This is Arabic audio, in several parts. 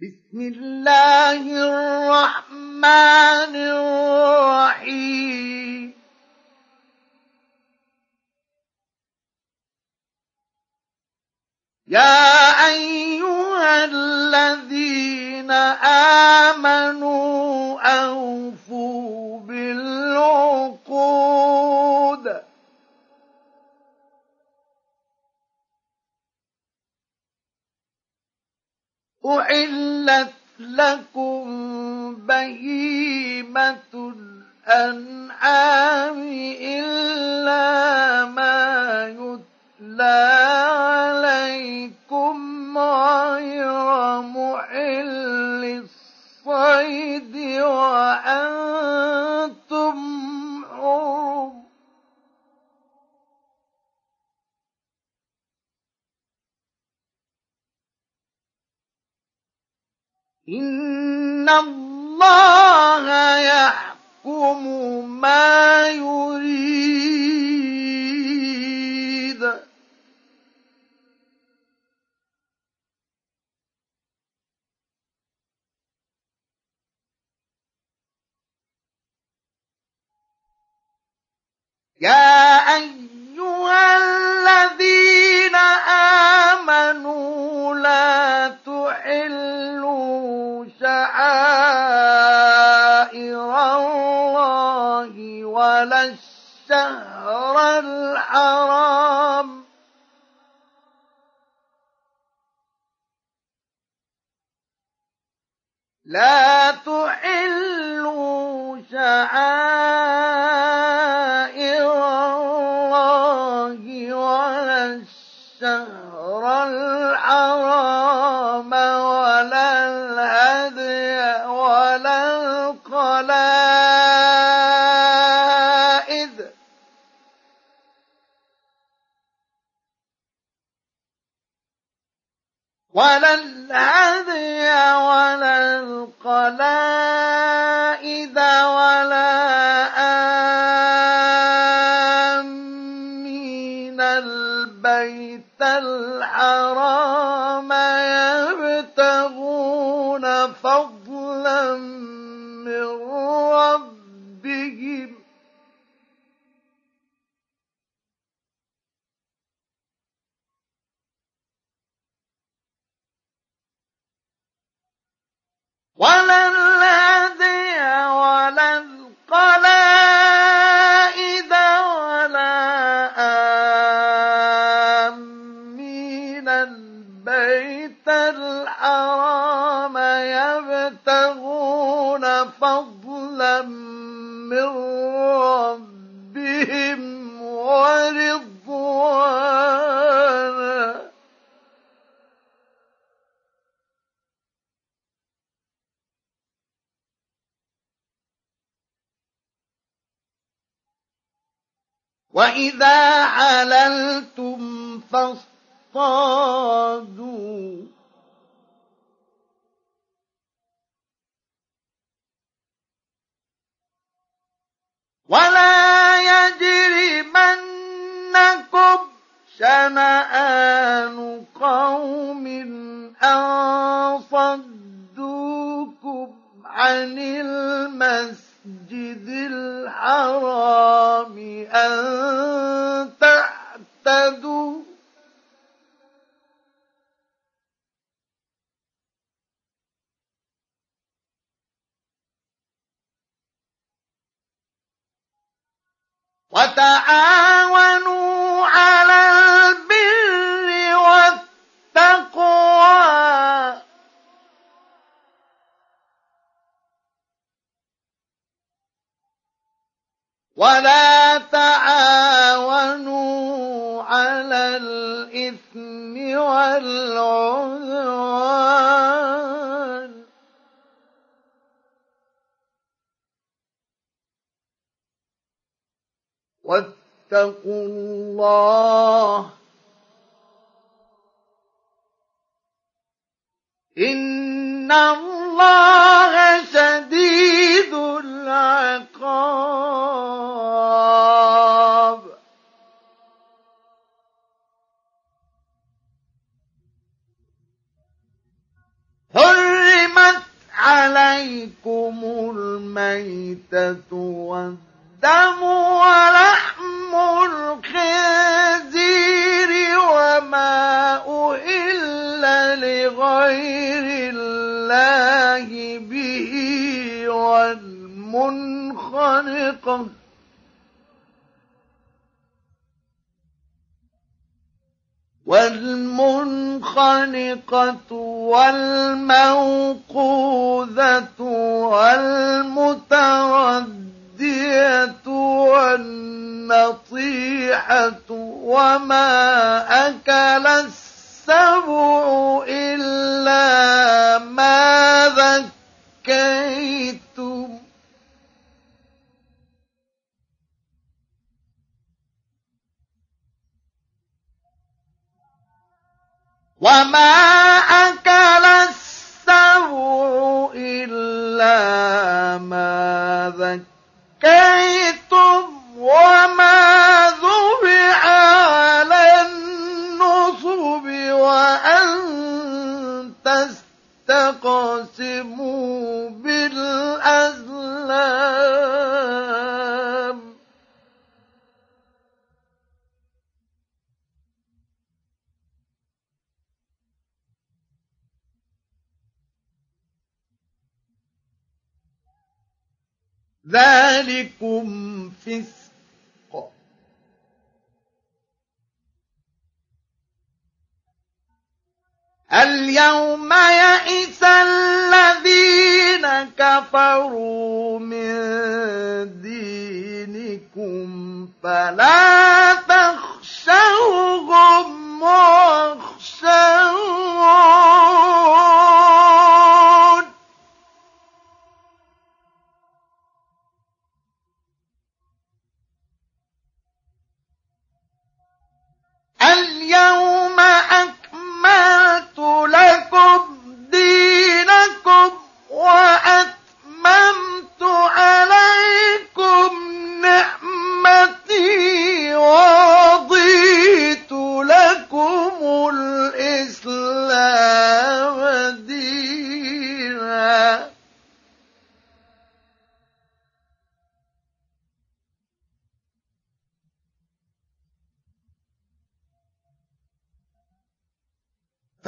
بسم الله الرحمن الرحيم. يا أيها الذين آمنوا أوفوا بالعقود. احلت لكم بهيمه الانعام الا ما يتلى عليكم غير محل الصيد وأنتم إن الله يحكم ما يريد. يا أيها الذين آمنوا لا تحلوا شعائر الله ولا الشهر الحرام. لا تحلوا شعائر ولا ولا الهدي ولا القلائد ولا آمين. البيت الحرام يبتغون فضلا من ربهم ورضوانا وإذا حللتم فاصطادوا ولا يجرمنكم شنآن قوم أن صدوكم عن المسجد الحرام أن تعتدوا. وتعاونوا على البر والتقوى ولا تعاونوا على الإثم والعدوان. واتقوا الله إن الله شديد العقاب حرم عليكم الميتة والدم ولحم والمنخنقة والموقوذة والمتردية والنطيحة وما أكل السبع إلا ما ذكيتم وما أكل السبع إلا ما ذكيتم وما ذبح على النصب وأن تستقسموا بالأزلام ذلكم فسق. اليوم يئس الذين كفروا من دينكم فلا تخشوهم واخشون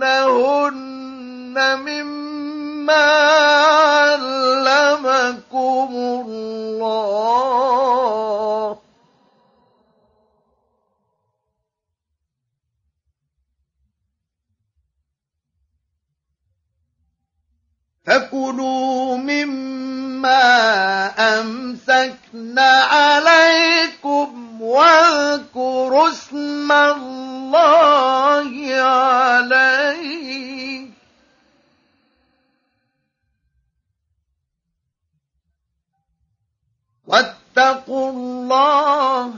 تعلمونهن مما علمكم الله. فكلوا مما أمسكن عليكم واذكروا اسم الله عليه. واتقوا الله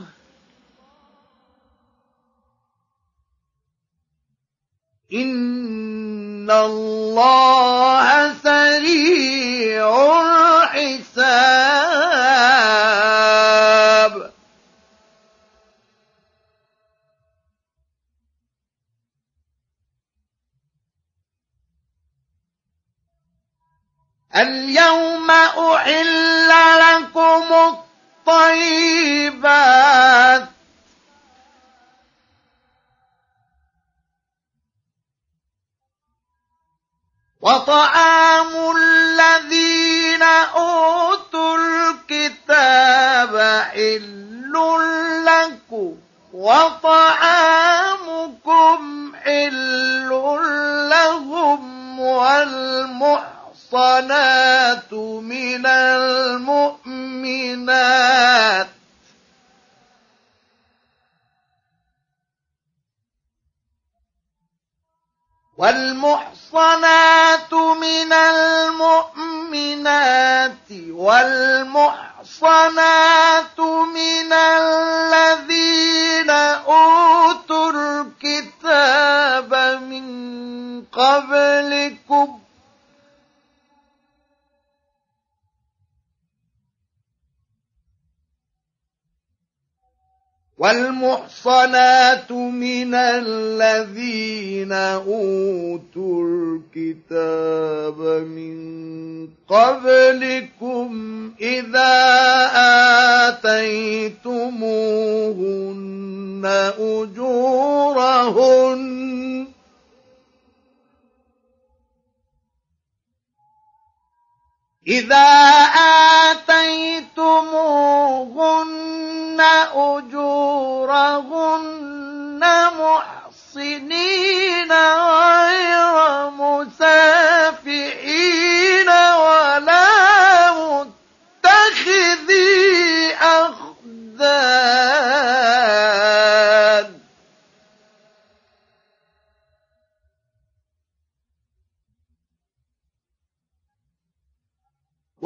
إن الله سريع الحساب اليوم أحل لكم الطيبات وطعام الذين أوتوا الكتاب حل لكم وطعامكم حل لهم والمحصنات من المؤمنات. والمحصنات من المؤمنات والمحصنات من الذين أوتوا الكتاب من قبلكم والمحصنات من الذين أوتوا الكتاب من قبلكم إذا آتيتموهن أجورهن إذا آتيتموهن أجورهن محصنين غير مسافحين ولا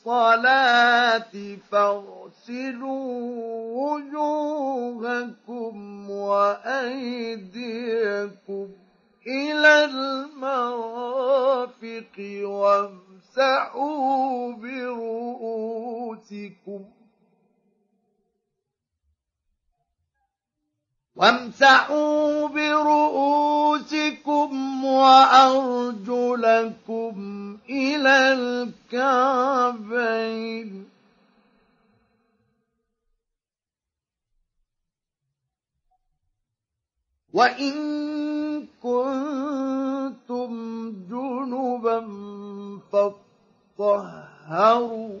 الصلاة فاغسلوا وجوهكم وأيديكم إلى المرافق وامسحوا برؤوسكم وامسحوا برؤوسكم وأرجلكم إلى الكعبين. وإن كنتم جنبا فاطهروا.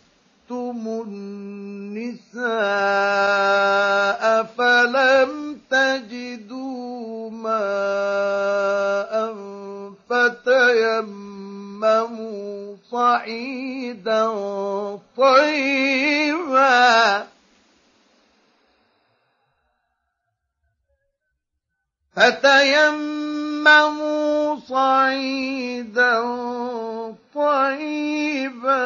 طلقتم النساء فلم تجدوا ماء فتيمموا صعيدا طيبا فتيمموا صعيدا طيبا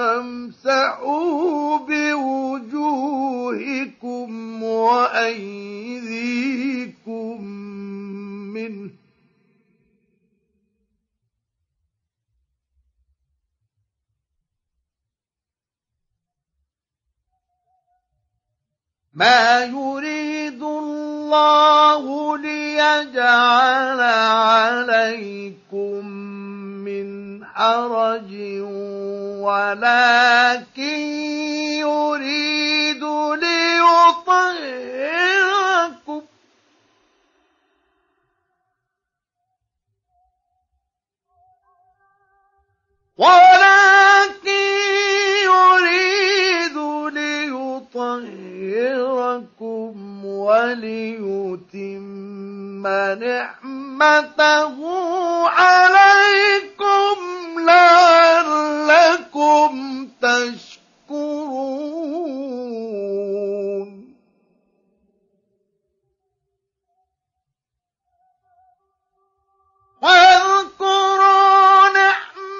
فامسحوا بوجوهكم وأيديكم منه ما يريد الله ليجعل عليكم من حرج ولكن يريد ليطهركم. ولكن يريد ليطهركم وليتم نعمته عليكم لعلكم تشكرون. واذكروا نعمة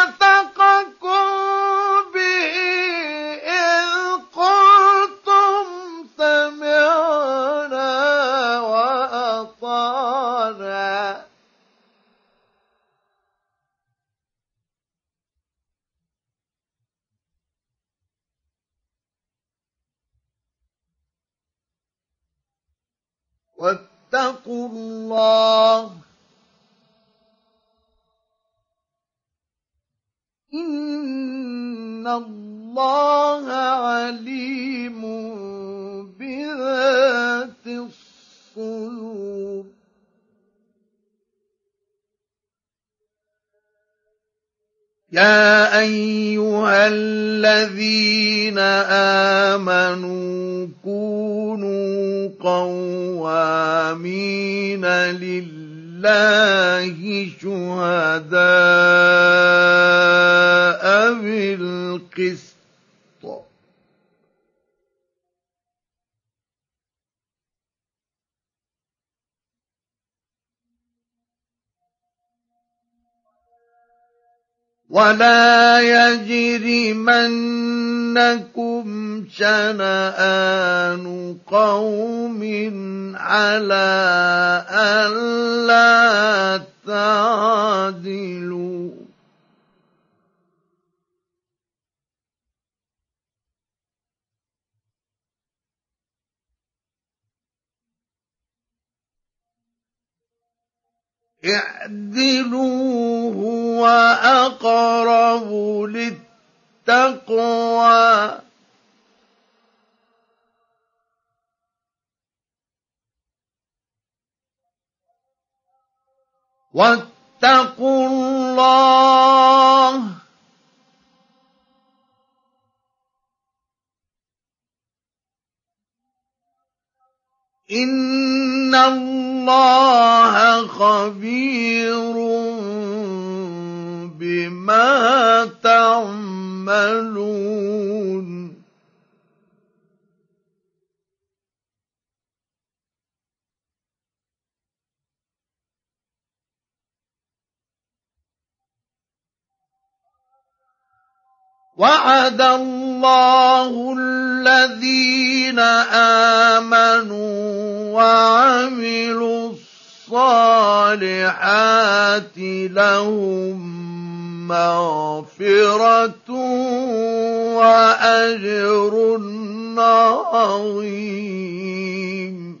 يا ايها الذين امنوا كونوا قوامين لله شهداء بالقسط ولا يجرمنكم شنآن قوم على ألا تعدلوا اعدلوا هو أقرب للتقوى. واتقوا الله إن الله خبير بما تعملون وعد الله الذين آمنوا وعملوا الصالحات لهم مغفرة وأجر عظيم.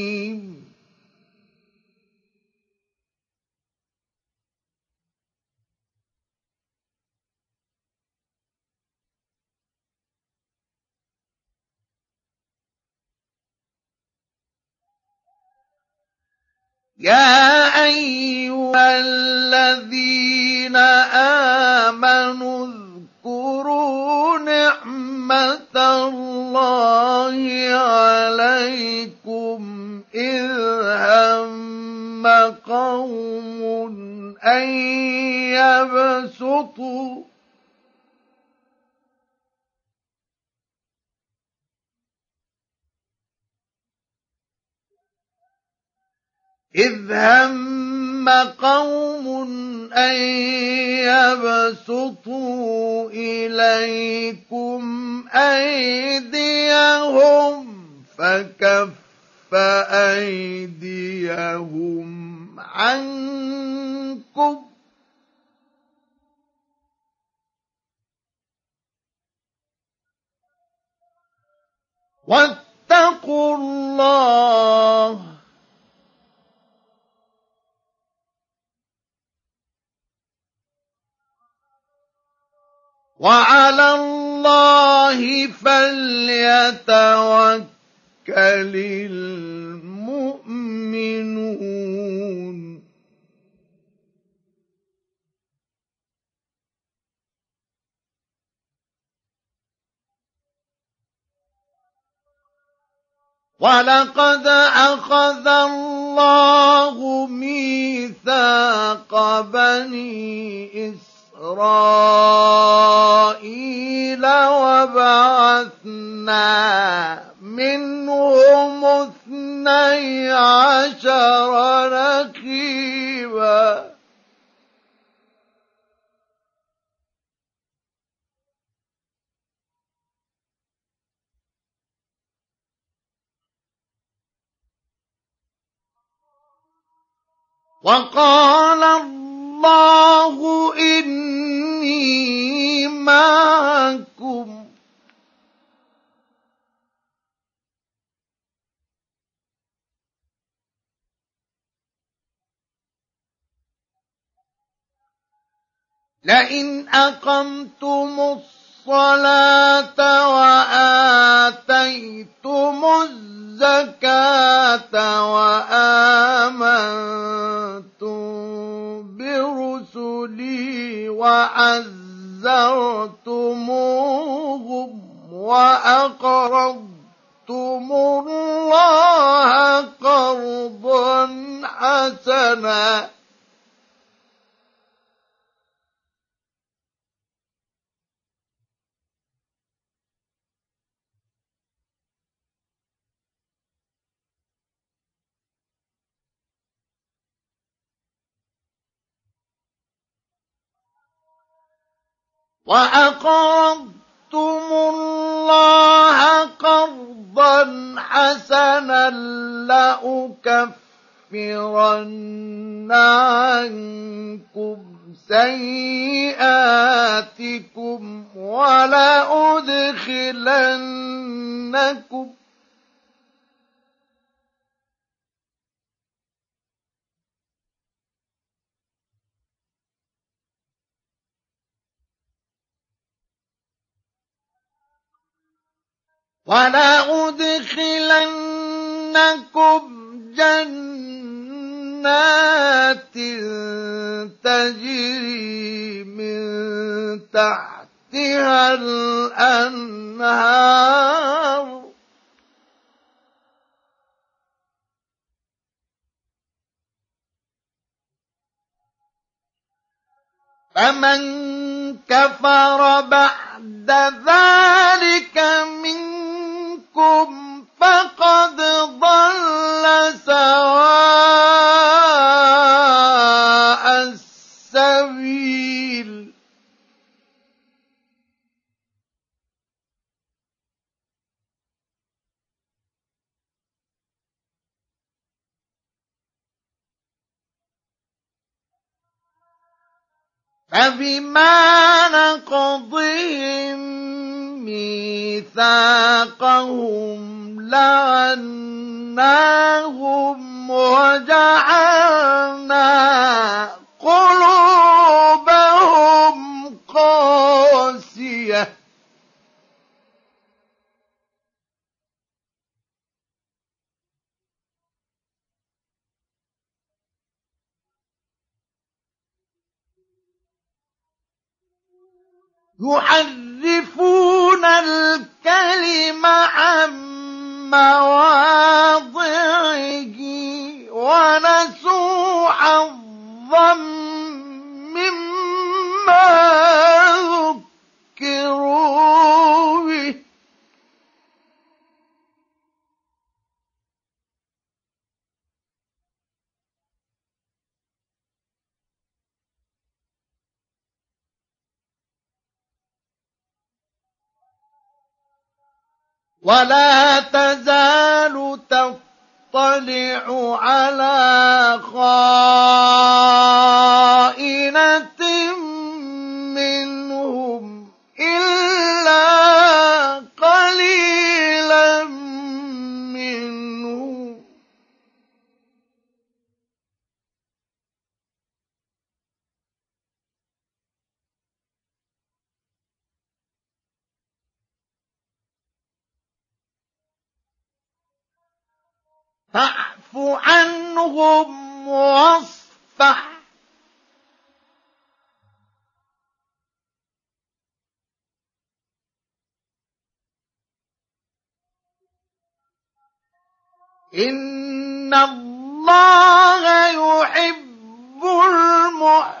يا أيها الذين آمنوا اذكروا نعمة الله عليكم إذ هم قوم أن يبسطوا إذ هم قوم أن يبسطوا إليكم أيديهم فكف أيديهم عنكم واتقوا الله وعلى الله فليتوكل المؤمنون. ولقد أخذ الله ميثاق بني إسرائيل إسرائيل وبعثنا منهم اثني عشر نقيبا وقال الله إني معكم. لئن أقمتم الصلاة وآتيتم الزكاة وآمنتم برسلي وعزرتموهم وأقرضتم الله قرضا حسنا وأقرضتم الله قرضا حسنا لأكفرن عنكم سيئاتكم ولأدخلنكم ولأدخلنكم جنات تجري من تحتها الأنهار. فمن كفر بعد ذلك من منكم فقد ضل سواء السبيل. فبما نقضهم ميثاقهم لعناهم وجعلنا قلوبهم يحرفون الكلم عن مواضعه ونسوا حظا مما ولا تزال تطلع على خائنة فاعف عنهم واصفح. إن الله يحب المحسنين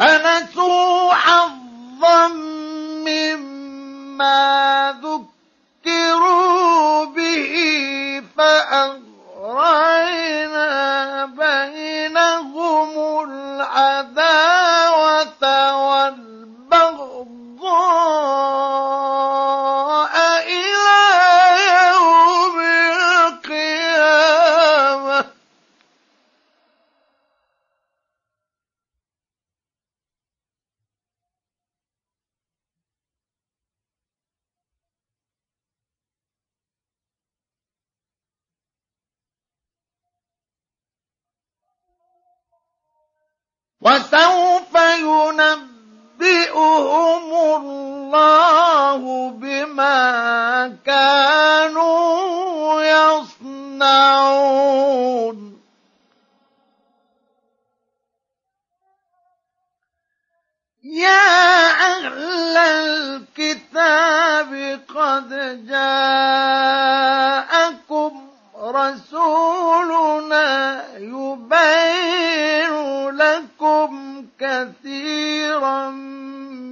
فنسوا حظا مما ذكروا به فأغرينا بينهم العداوة والبغضاء وسوف ينبئهم الله بما كانوا يصنعون. يا أهل الكتاب قد جاءكم رسولنا يبين لكم كثيرا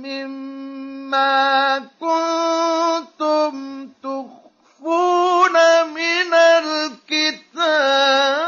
مما كنتم تخفون من الكتاب.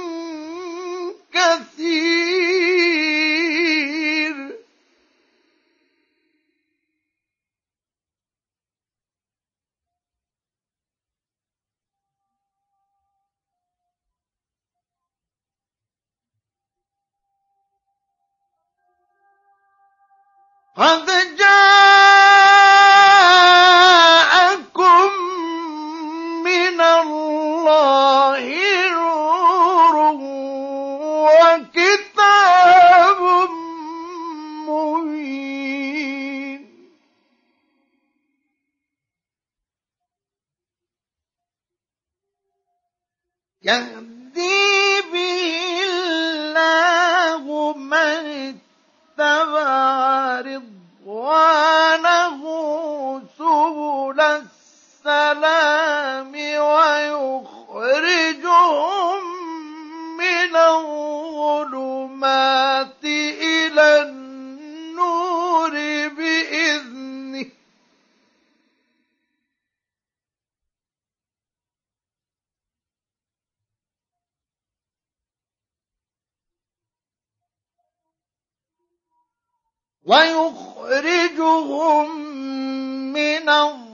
قد جاءكم من الله نور وكتاب مبين. يهدي ويخرجهم من الظلمات إلى النور بإذنه. ويخرجهم من الظلمات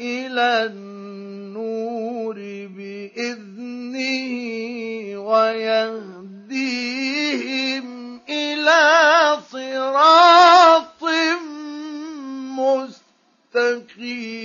إلى النور بإذنه ويهديهم إلى صراط مستقيم.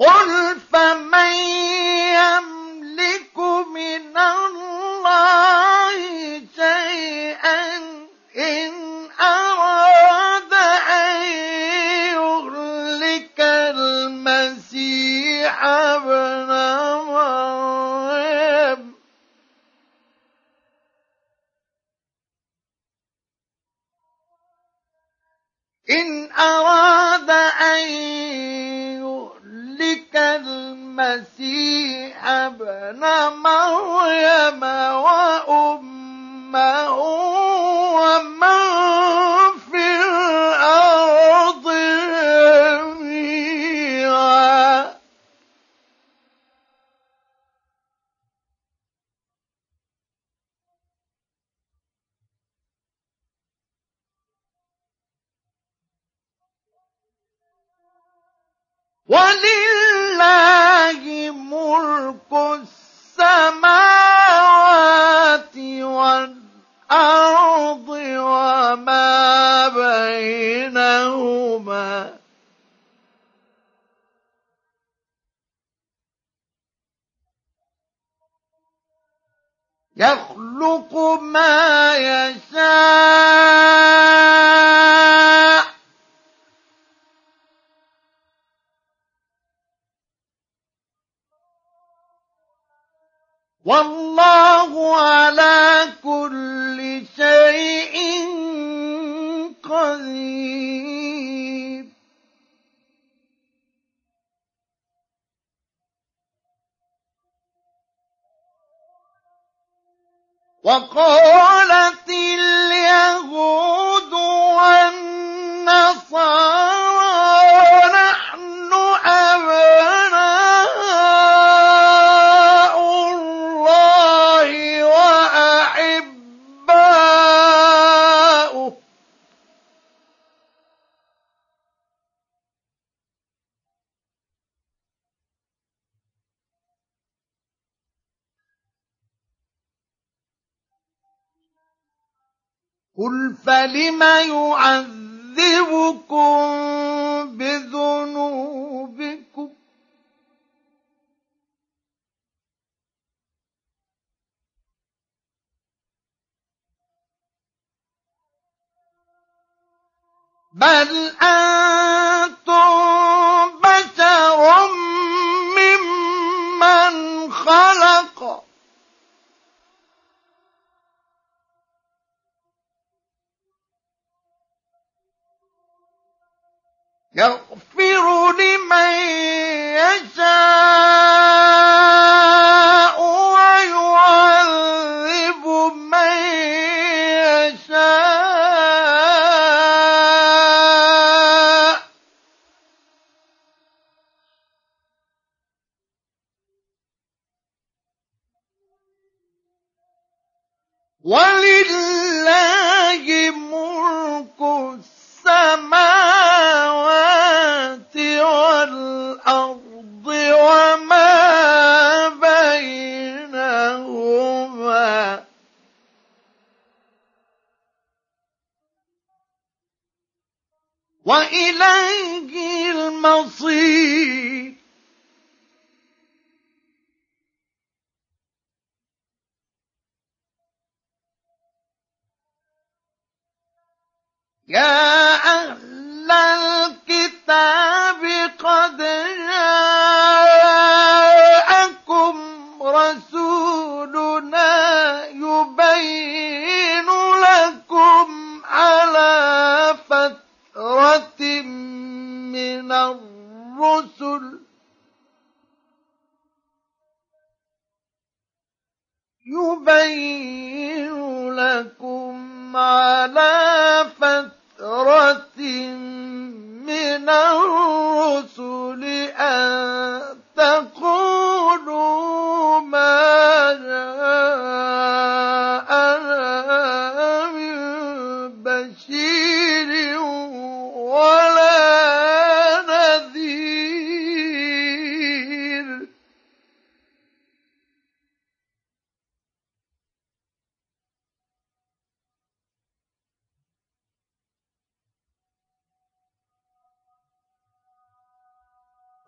قل فمن يملك ابن مريم وأمه. ما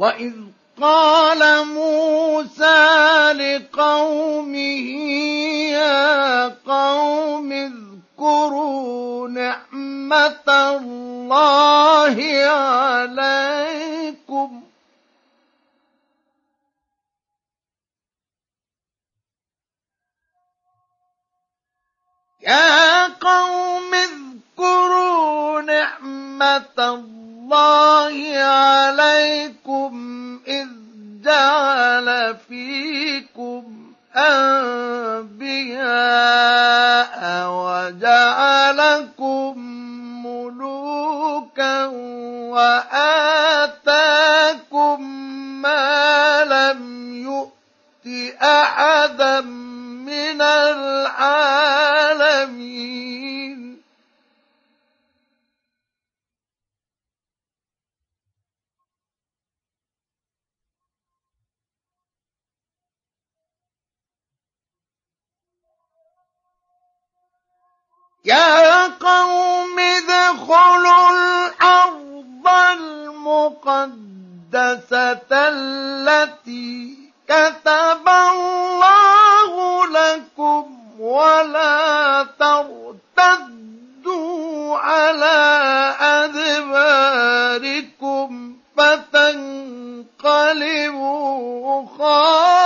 وإذ قال موسى لقومه يا قوم اذكروا نعمة الله عليكم يا قوم اذكروا نعمة الله عليكم إذ جعل فيكم أنبياء وجعلكم ملوكا وآتاكم ما لم يؤت أحدا من العالمين يا قوم ادخلوا الأرض المقدسة التي كتب الله لكم ولا ترتدوا على أدباركم فتنقلبوا خاسرين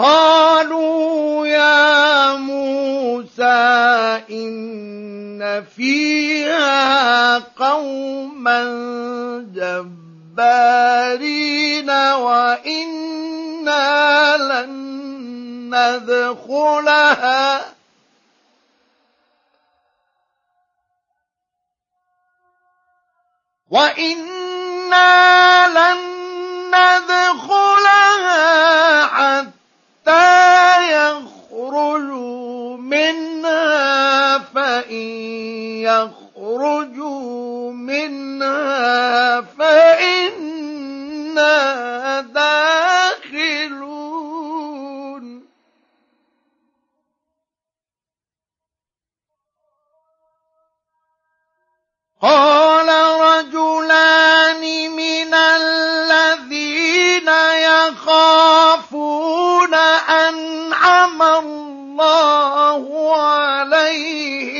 قالوا يا موسى إن فيها قوما جبارين وإنا لن ندخلها. وإنا لن ندخلها حتى فإن يخرجوا منها فإنا داخلون. قال رجلان من الذين يخافون أنعم الله عليهم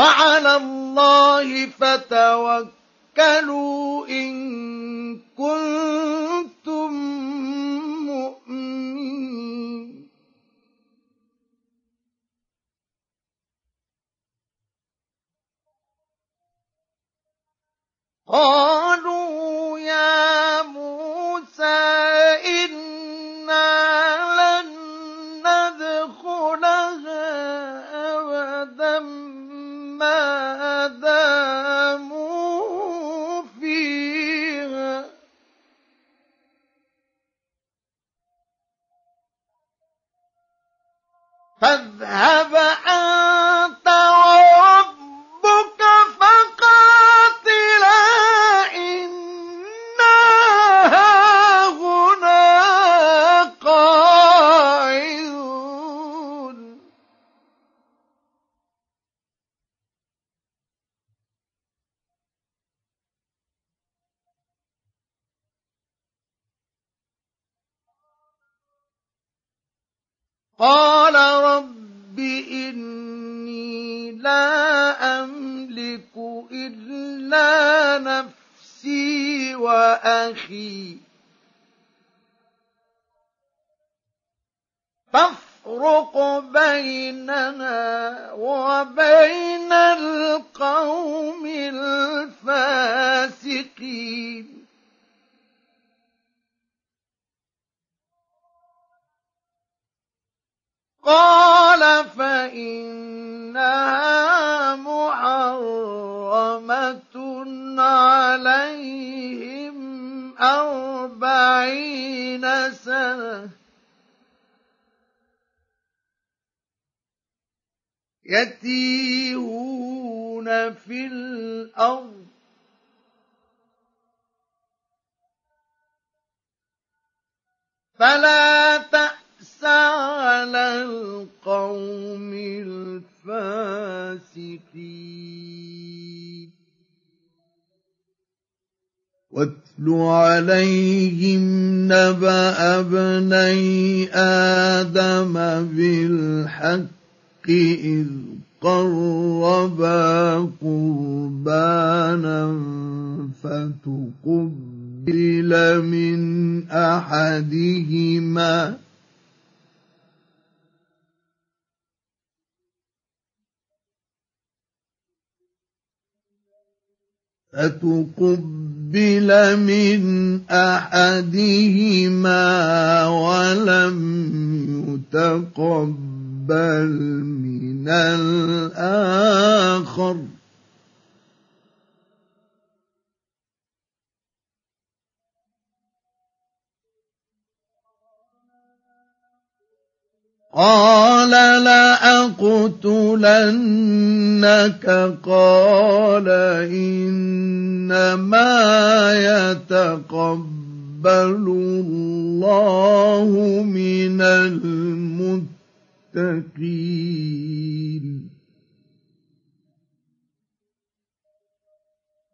وعلى الله فتوكلوا إن كنتم مؤمنين. قالوا يا موسى إنا فاذهب أنت وربك فقاتلا إنا هاهنا قاعدون. قال وأخي. فافرق بيننا وبين القوم الفاسقين. قال فإنها محرمة عليهم أربعين سنة. يتيهون في الأرض. فلا تأس على القوم الفاسقين. واتل عليهم نبأ ابني آدم بالحق إذ قربا قربانا فتقبل من أحدهما فتقبل من أحدهما ولم يتقبل بل من الآخر؟ قال لأقتلنك قال إنما يتقبل الله من المتقين.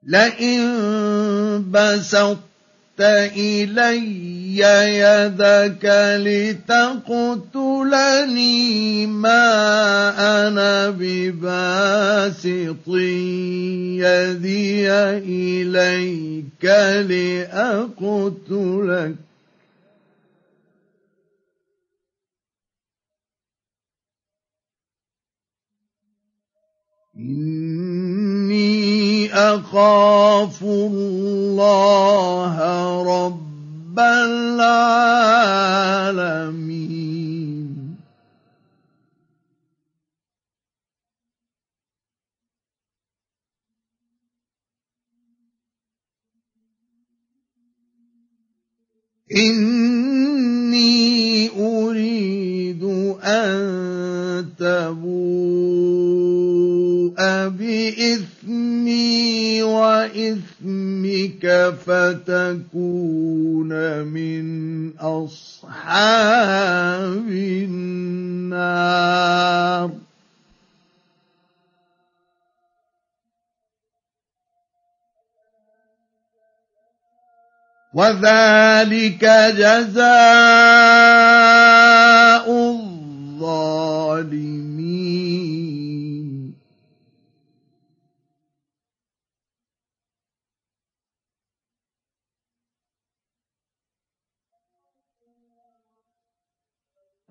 لئن بسطت إلي يدك لتقتلني ما أنا بباسط يدي إليك لأقتلك. إني أخاف الله رب العالمين. إني أريد أن تبور. بإثمي وإثمك فتكون من أصحاب النار وذلك جزاء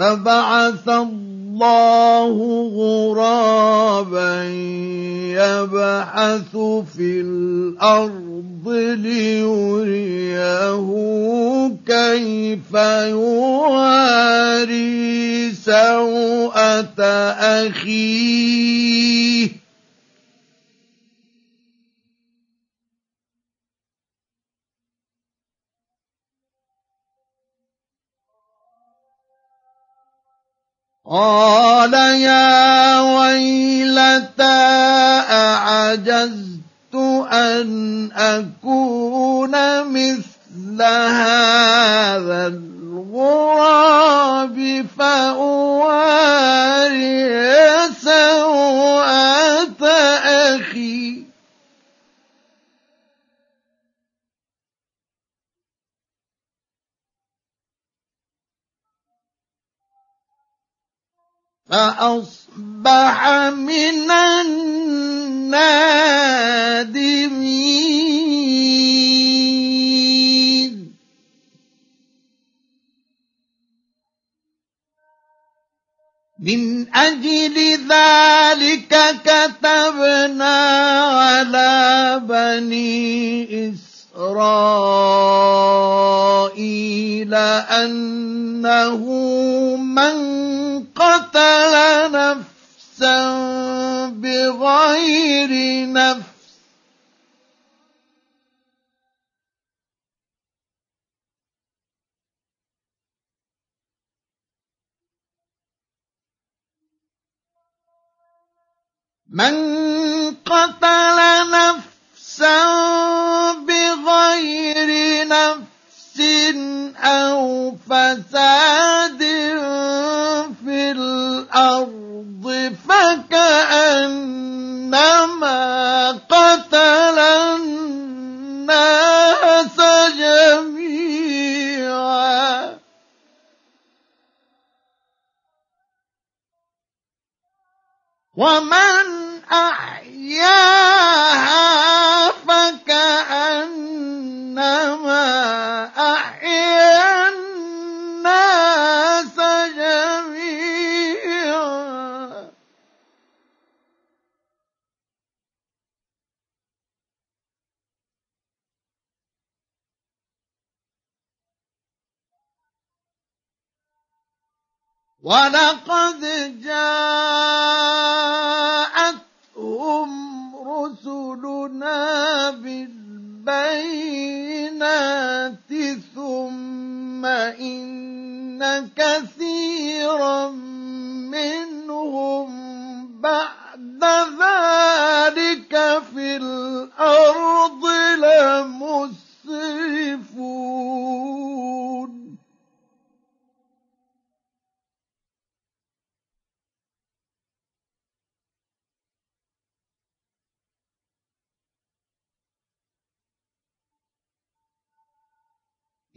فبعث الله غرابا يبحث في الأرض ليريه كيف يواري سوءة أخيه. قال يا ويلتى أعجزت أن أكون مثل هذا الغراب فأواري سوءة فأصبح من النادمين. من أجل ذلك كتبنا على بني إسرائيل أنه من قتل نفسا بغير نفس من قتل نفسا بغير نفس أو فساد في الأرض فكأنما قتل الناس جميعا ومن أحياها ولقد جاءتهم رسلنا بالبينات ثم إن كثيرا منهم بعد ذلك في الأرض لمسرفون.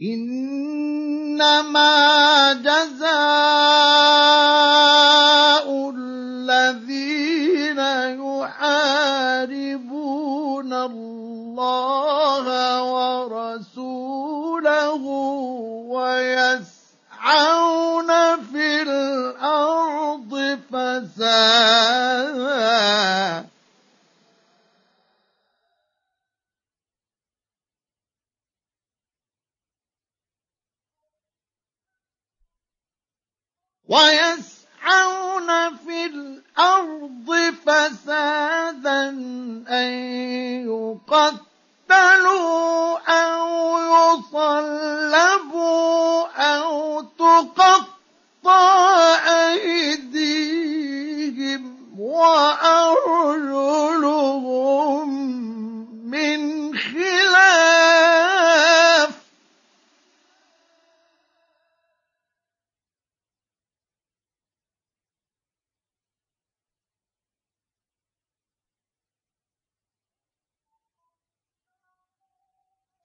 إنما جزاء الذين يحاربون الله ورسوله ويسعون في الأرض فسادا. ويسعون في الأرض فسادا أن يقتلوا أو يصلبوا أو تقطع أيديهم وأرجلهم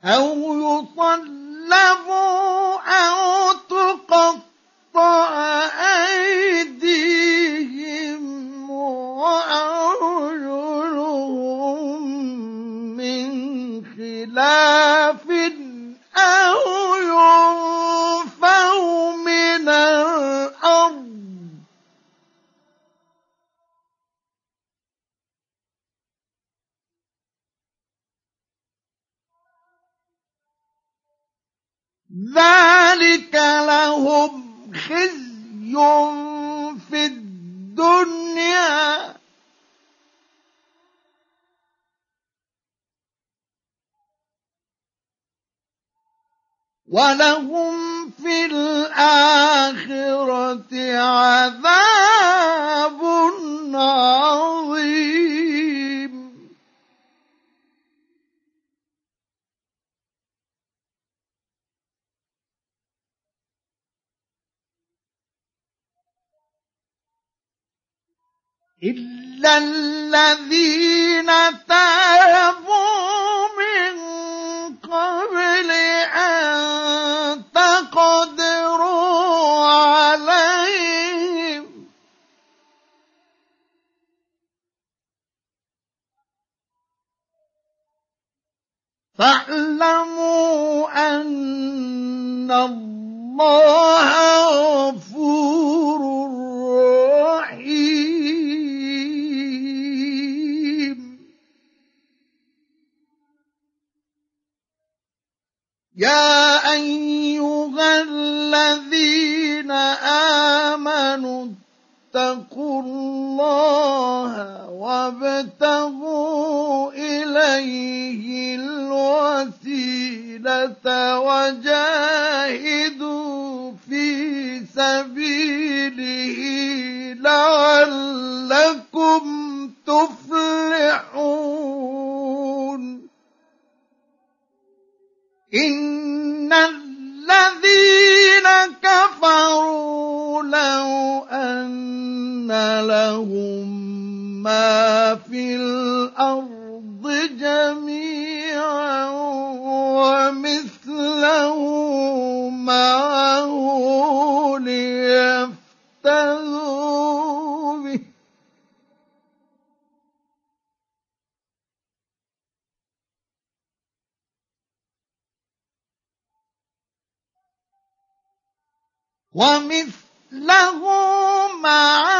أو يصلبوا أو تقطع أيديهم وأرجلهم من خلاف أو ينفوا من الأرض ذلك لهم خزي في الدنيا. ولهم في الآخرة إليه الوسيلة وجاهدوا في سبيله لعلكم تفلحون. إن الذين كفروا لو أن لهم ما في الأرض جميعا ومثله معه ليفتدوا به. ومثله معه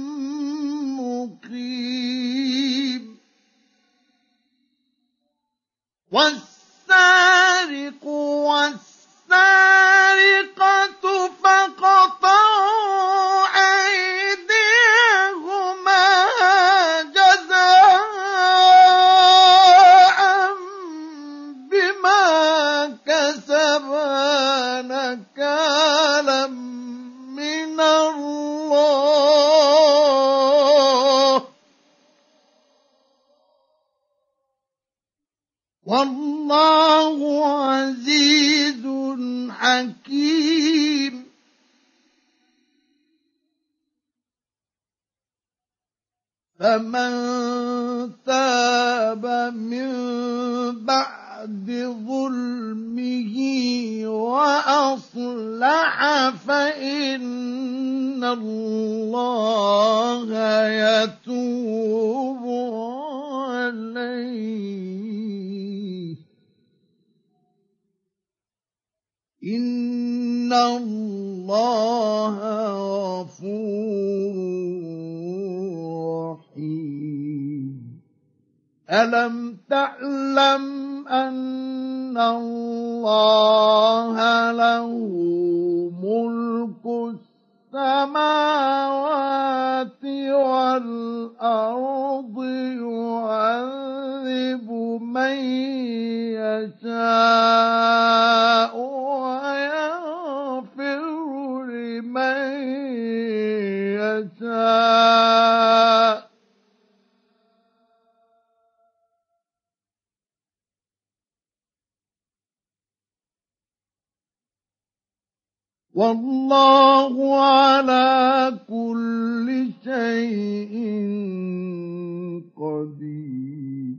مقيم والسارق والسارقة فقطعوا أيديهما والله عزيز حكيم. فمن تاب من بعد ظلمه وأصلح فإن الله يتوب عليه. إن الله غفور رحيم. ألم تعلم أن الله له ملك السماوات والأرض يعذب من يشاء ويغفر لمن يشاء. والله على كل شيء قدير.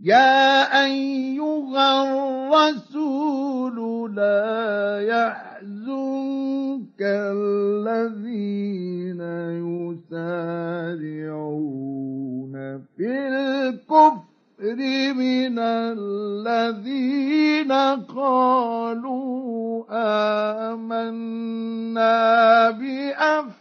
يا أيها الرسول لا يحزنك الذين يسارعون في الكفر. من الذين قالوا آمنا بأفواههم.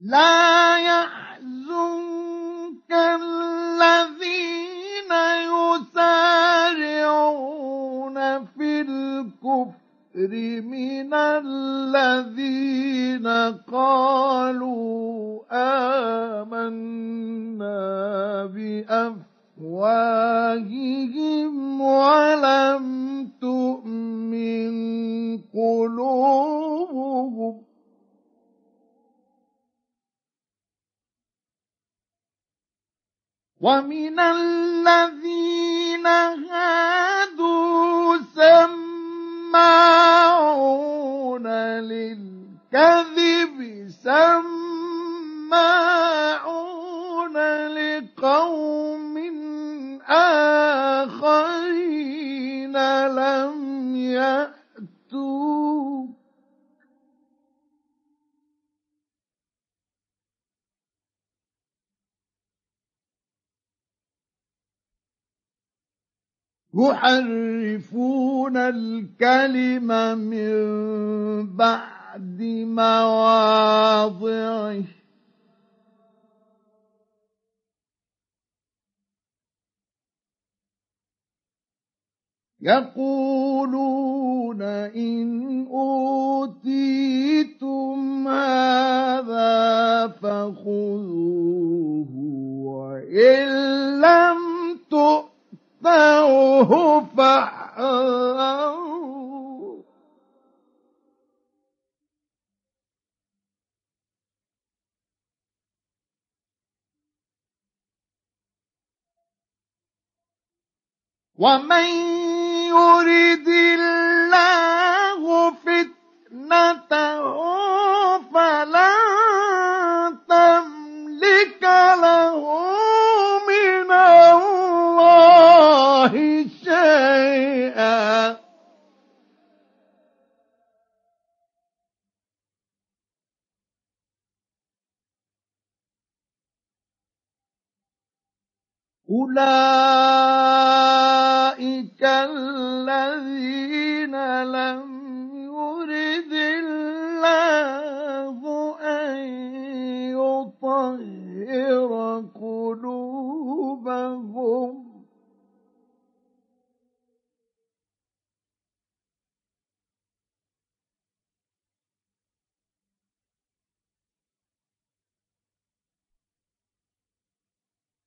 لا يحزنك الذين يسارعون في الكفر. من الذين قالوا آمنا بأفواههم ولم تؤمن قلوبهم. ومن الذين هادوا سماعون للكذب سماعون لقوم آخرين لم يأتوا يحرفون الكلم من بعد مواضعه. يقولون إن أوتيتم هذا فخذوه وإن لم تؤتوا فاتبعوه فاحذروا ومن يرد الله فتنته فلن تملك له أولئك الذين لم يرد الله أن يطهر قلوبهم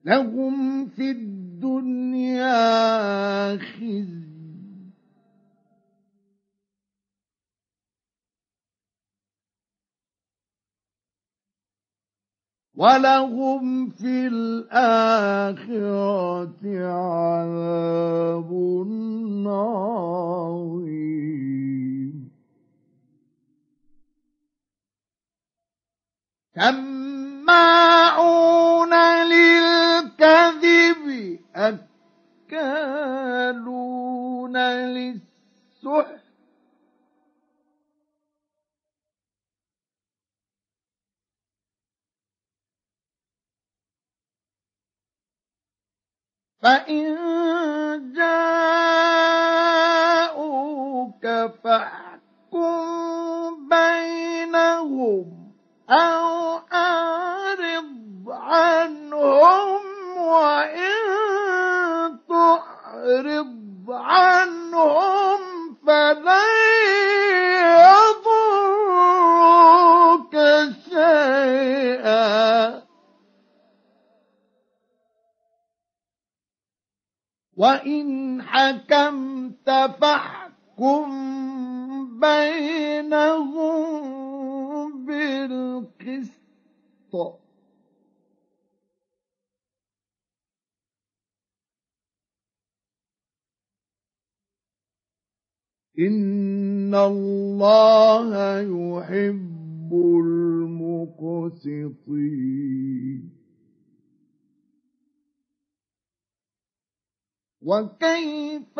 لهم في الدنيا خزي. ولهم في الآخرة عذاب عظيم. سماعون للكذب أكالون للسحت فإن جاءوك فاحكم بينهم أو أعرض عنهم وإن تعرض عنهم فلن يضرك شيئا. وإن حكمت فاحكم بينهم بالقسط. إن الله يحب المقسطين. وكيف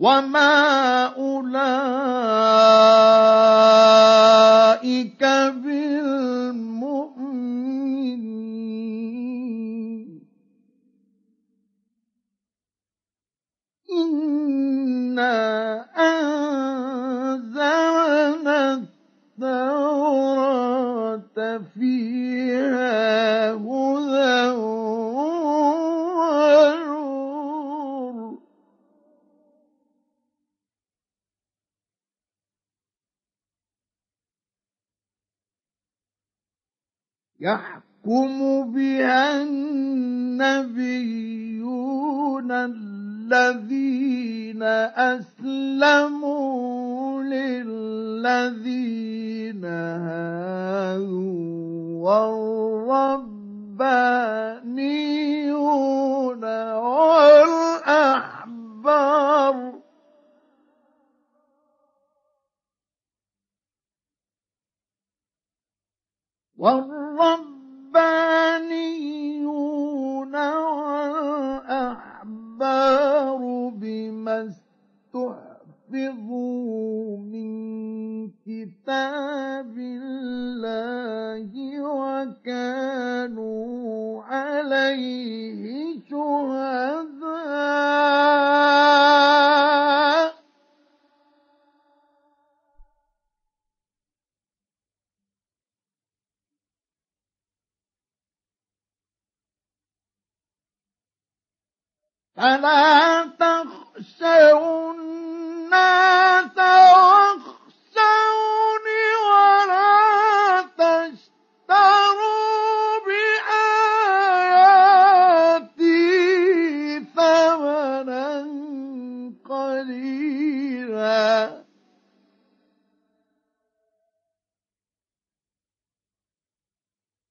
وما أولئك بالمؤمنين إنا أنزلنا التوراة فيها هدى يحكم بها النبيون الذين أسلموا للذين هادوا والربانيون والأحبار. والربانيون والأحبار بما استحفظوا من كتاب الله وكانوا عليه شهداء. فلا تخشوا الناس واخشوني ولا تشتروا بآياتي ثمنا قليلا.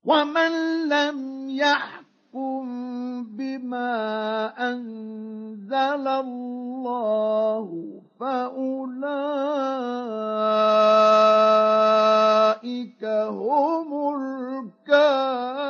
ومن لم يحكم بما أنزل الله فأولئك هم الكافرون.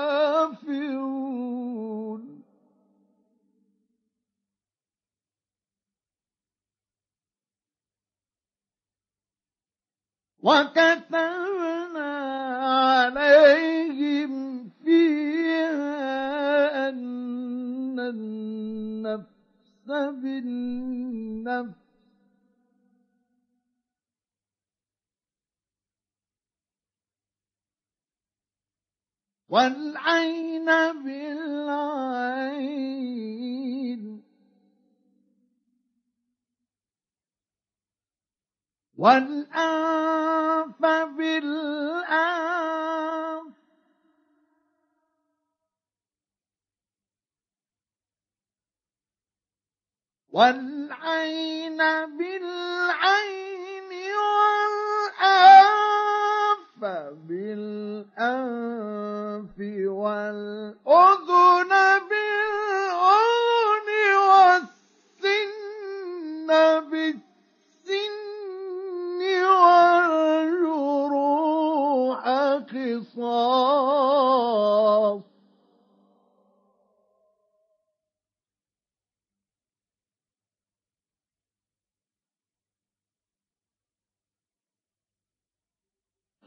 وكتبنا عليهم فيها أن النفس بالنفس. والعين بالعين. والأنف بالأنف. والعين بالعين والأنف بالأنف والأذن بالأذن والسن بالسن والجروح قصاص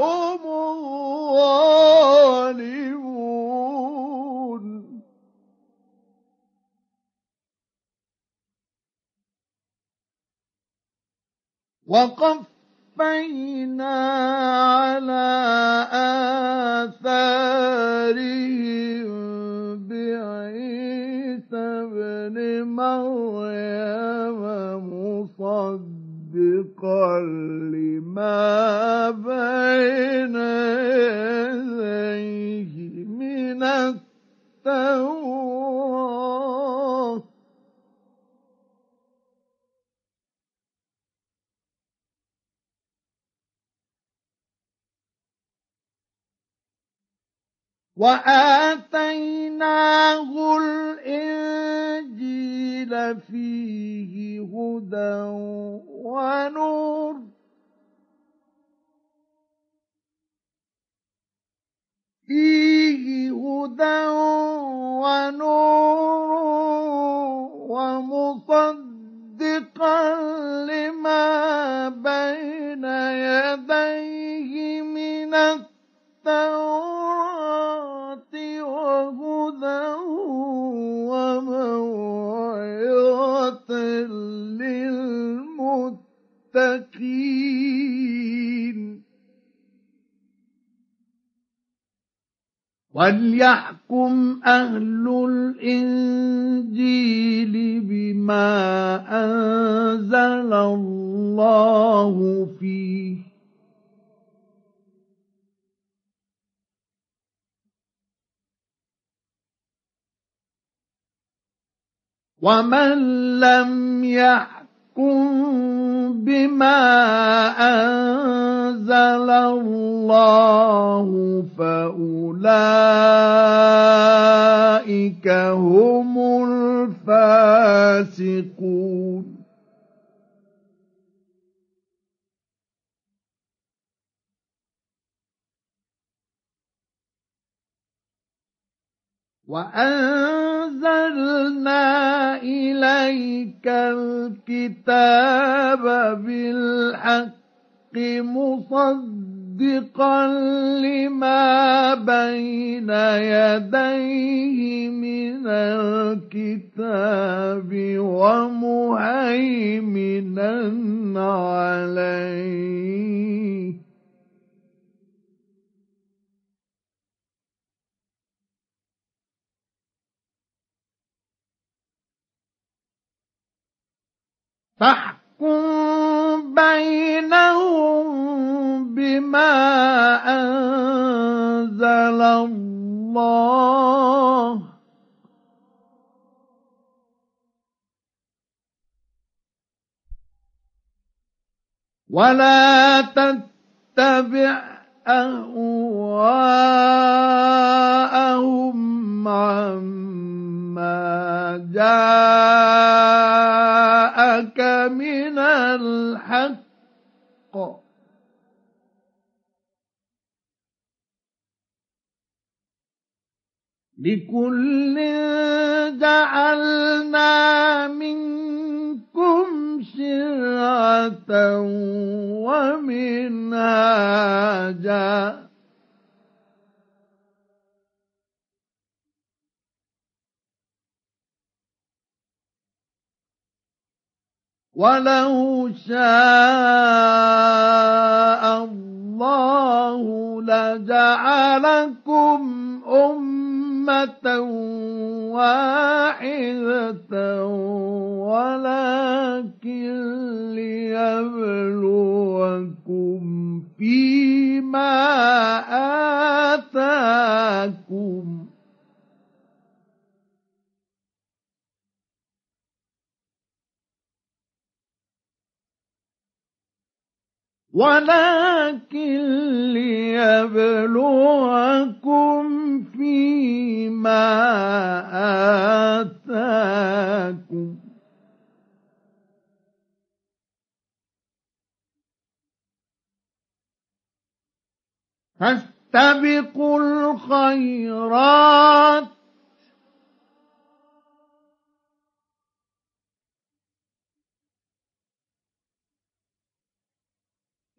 هم الظالمون. وقف وقفينا على آثارهم بعيسى بن مريم مصدقا. لما بين يديه من التوراة وآتيناه الإنجيل فيه هدى ونور. فيه هدى ونور ومصدقا لما بين يديه من التوراة وهدى وموعظة للمتقين. وليحكم أهل الإنجيل بما أنزل الله فيه. ومن لم يحكم بما أنزل الله فأولئك هم الفاسقون وأنزلنا إليك الكتاب بالحق مصدقا لما بين يديه من الكتاب ومهيمنا عليه فاحكم بينهم بما أنزل الله. ولا تتبع أهواءهم عما جاءك من الحق. لكل جعلنا منكم شرعة ومنهاجا. ولو شاء الله لجعلكم أمة واحدة ولكن ليبلوكم فيما آتاكم. ولكن ليبلوكم فيما آتاكم. فاستبقوا الخيرات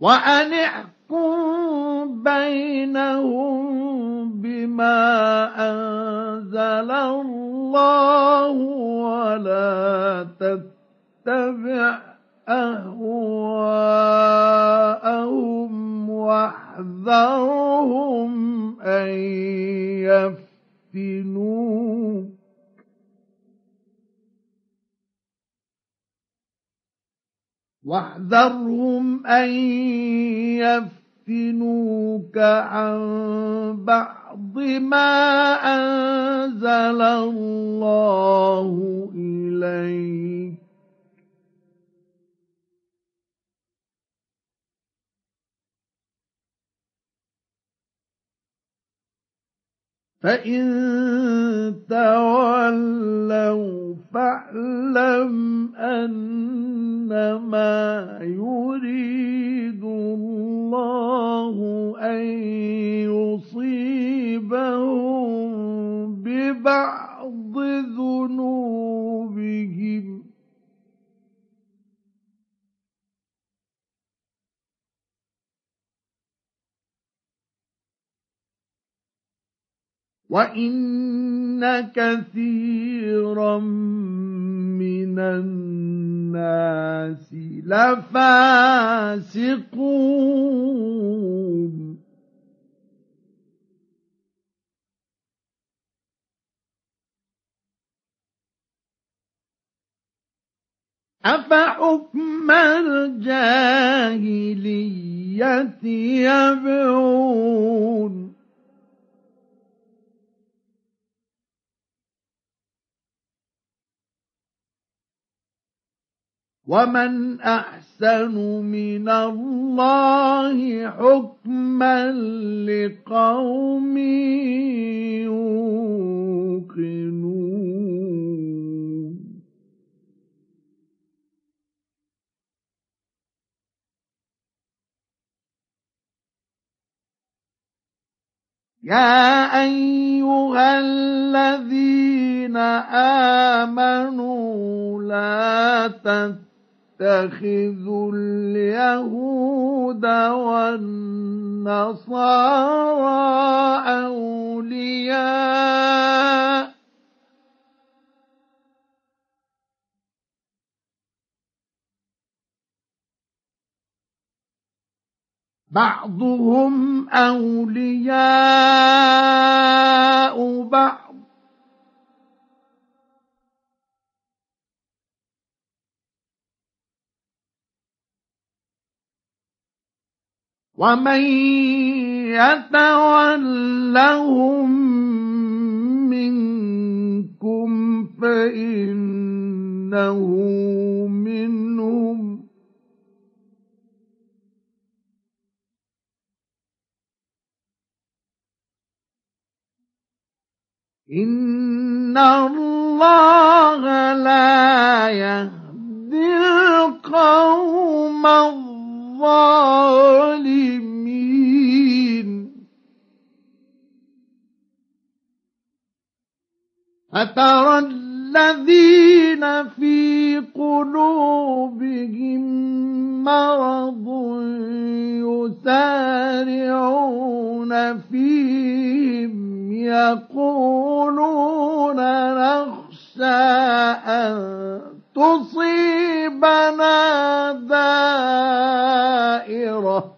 وأن احكم بينهم بما أنزل الله ولا تتبع أهواءهم واحذرهم أن يفتنوك. واحذرهم أن يفتنوك عن بعض ما أنزل الله إليك. فإن تولوا فاعلم أنما يريد الله أن يصيبهم ببعض ذنوبهم وإن كثيرا من الناس لفاسقون أفحكم الجاهلية يبغون ومن احسن من الله حكما لقوم يوقنون يا ايها الذين امنوا لا تتبعوا تتخذوا اليهود والنصارى أولياء. بعضهم أولياء بعض ومن يتولهم منكم فإنه منهم. إن الله لا يهدي القوم الظالمين. فترى الذين في قلوبهم مرض يسارعون فيهم يقولون نخشى أن تصيبنا دائرة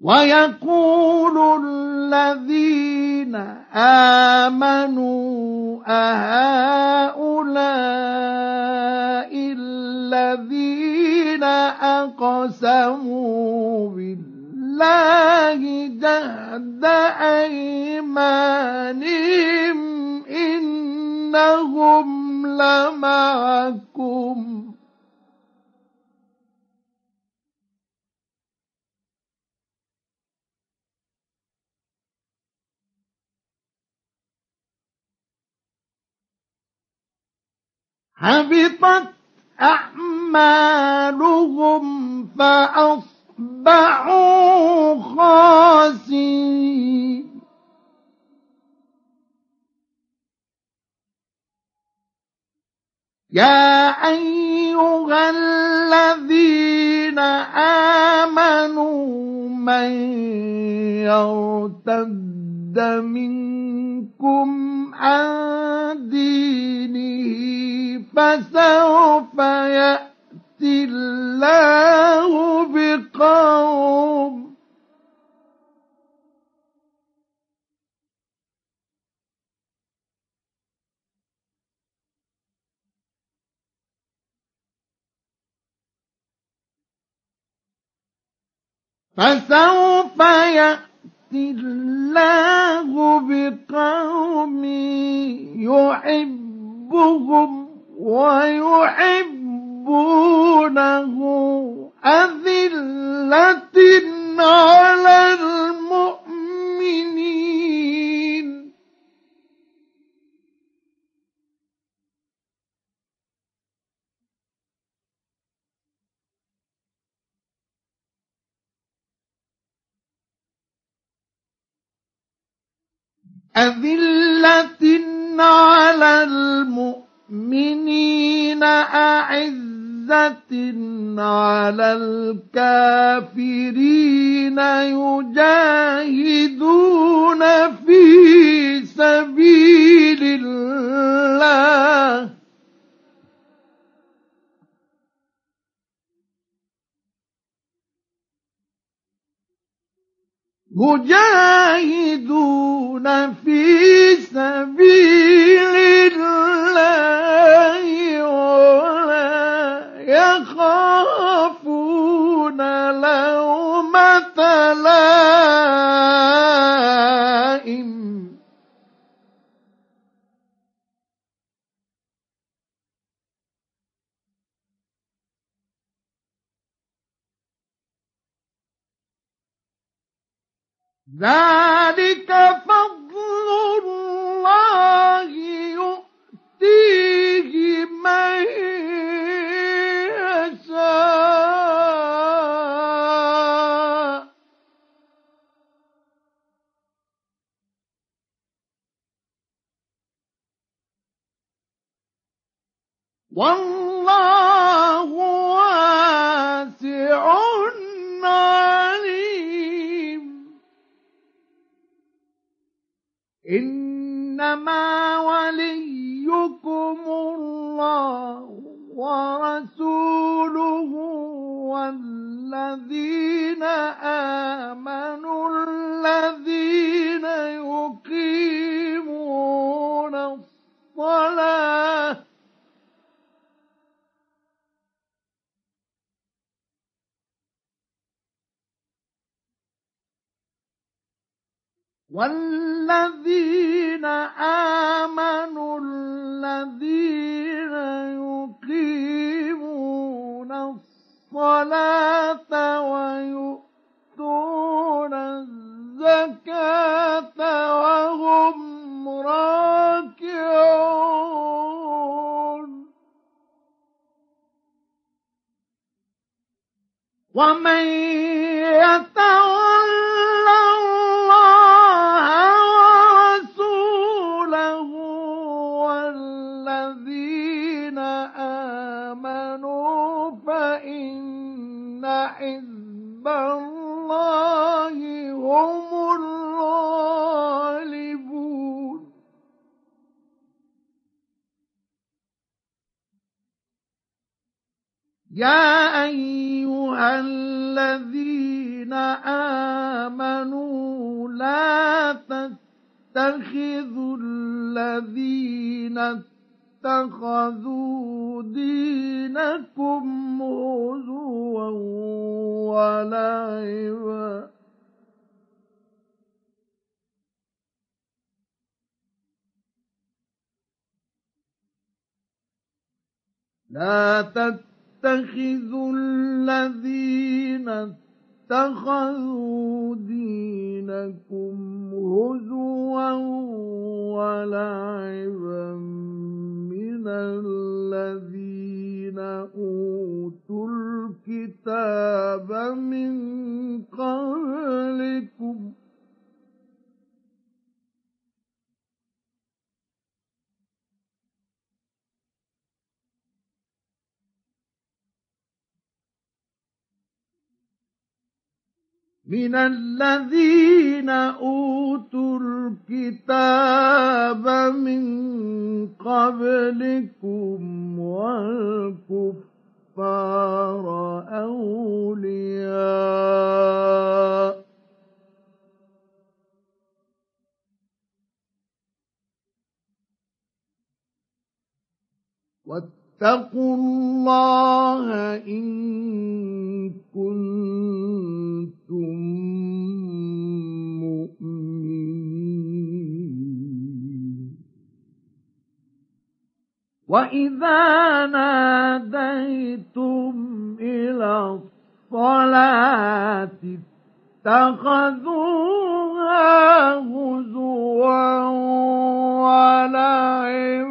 ويقول الذين آمنوا أهؤلاء الذين أقسموا بالله جهد أيمانهم إنهم لمعكم حبطت أعمالهم فأصبحوا خاسرين. يا أيها الذين آمنوا من يرتد منكم عن دينه فسوف يأتي الله بقوم. فسوف يأتي الله بقوم يحبهم ويحبونه أذلة على المؤمنين. أذلة على المؤمنين أعزة على الكافرين يجاهدون في سبيل الله. مجاهدون في سبيل الله ولا يخافون لومة لائم. ذلك فضل الله يؤتيه من يشاء. والله واسع إنما وليكم الله ورسوله والذين آمنوا الذين يقيمون الصلاة والذين آمنوا الذين يقيمون الصلاة ويؤتون الزكاة وهم راكعون. ومن يتول الله هم الغالبون. يا أيها الذين آمنوا لا تتخذوا الذين اتخذوا دينكم هزوا ولعبا. لا تتخذوا الذين اتخذوا دينكم هزوا ولعبا من الذين أوتوا الكتاب من قبلكم من الذين أوتوا الكتاب من قبلكم والكفار أولياء واتقوا الله إن كنتم مؤمنين. وإذا ناديتم إلى الصلاة اتخذوها هزوا ولعبا.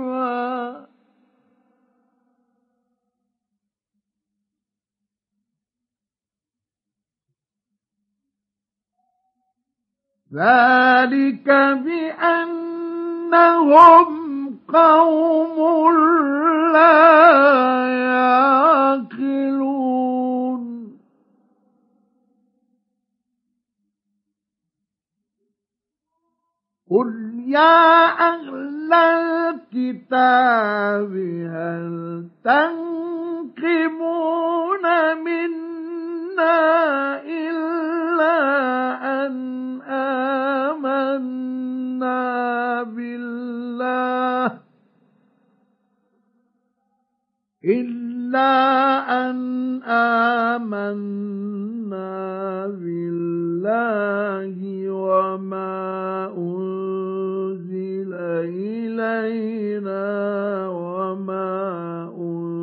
ذلك بأنهم قوم لا يعقلون. قل يا أهل الكتاب هل تنقمون منا إلا أن آمنا بالله وما أنزل إلينا وما أنزل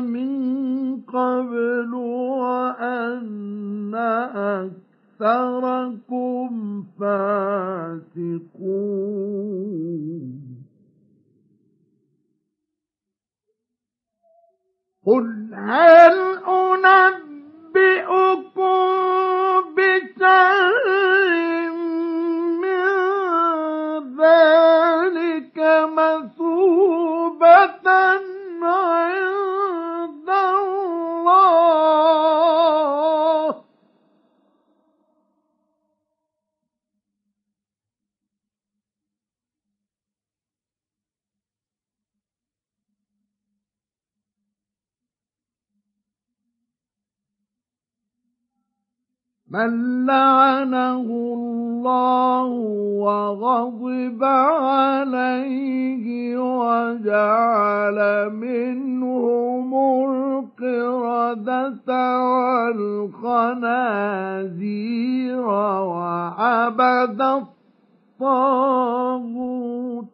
من قبل وأن أكثر أكثركم فاسقون. قل هل أنبئكم بشر من ذلك مثوبة عند الله من لعنه الله وغضب عليه وجعل منهم القردة والخنازير وعبد الطاغوت.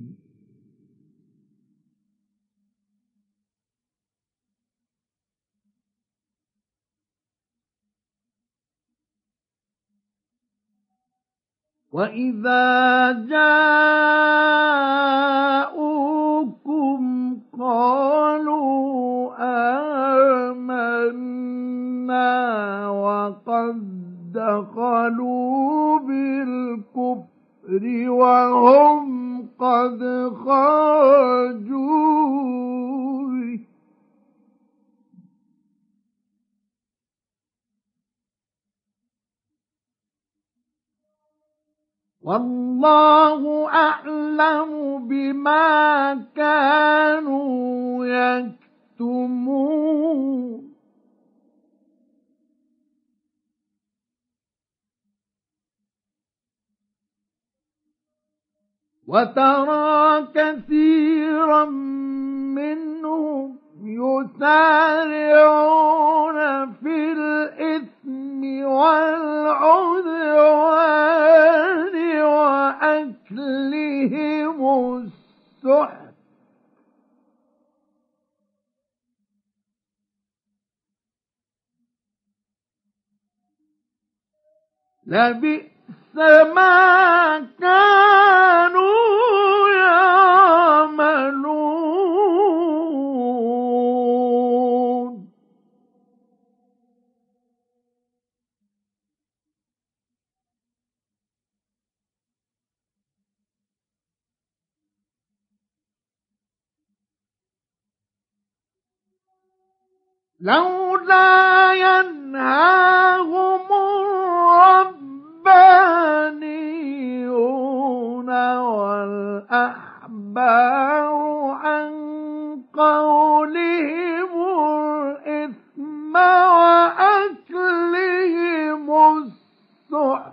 واذا جاءوكم قالوا امنا وقد دخلوا بالكفر وهم قد خرجوا والله أعلم بما كانوا يكتمون. وترى كثيرا منهم يسارعون في الإثم والعدوان وأكلهم السحت لبئس ما كانوا يعملون. لولا ينهاهم الرب الربانيون والأحبار عن قولهم الإثم وأكلهم السحت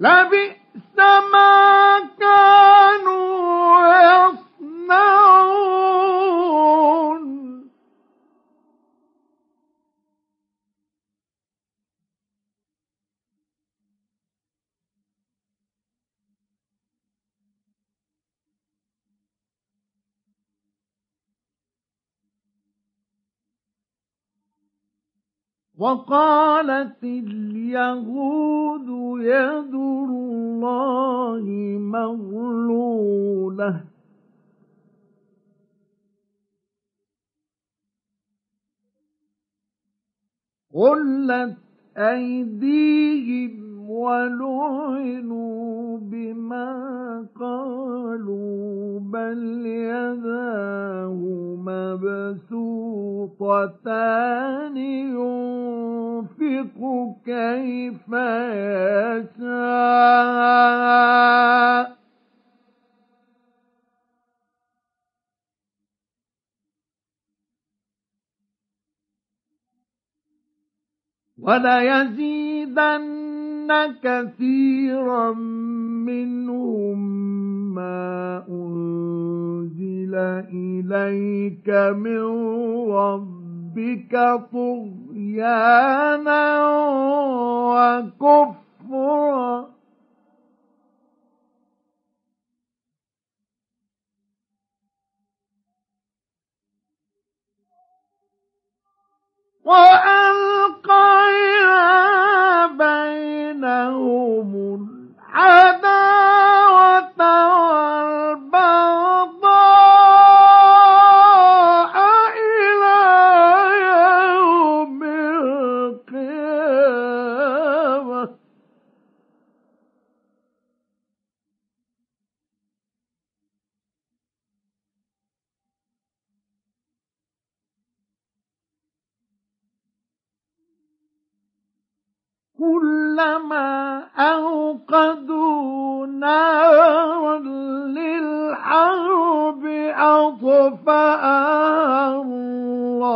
لبئس ما كانوا يصنعون. وقالت اليهود يد الله مغلولة. غلت أيديهم ولعنوا بما قالوا بل يداه مبسوطتان ينفق كيف يشاء. وليزيدن كثيرا منهم ما أنزل إليك من ربك طغيانا وكفرا وألقينا بينهم العداوة والبغضاء كلما أوقدوا نارا للحرب أطفأها الله.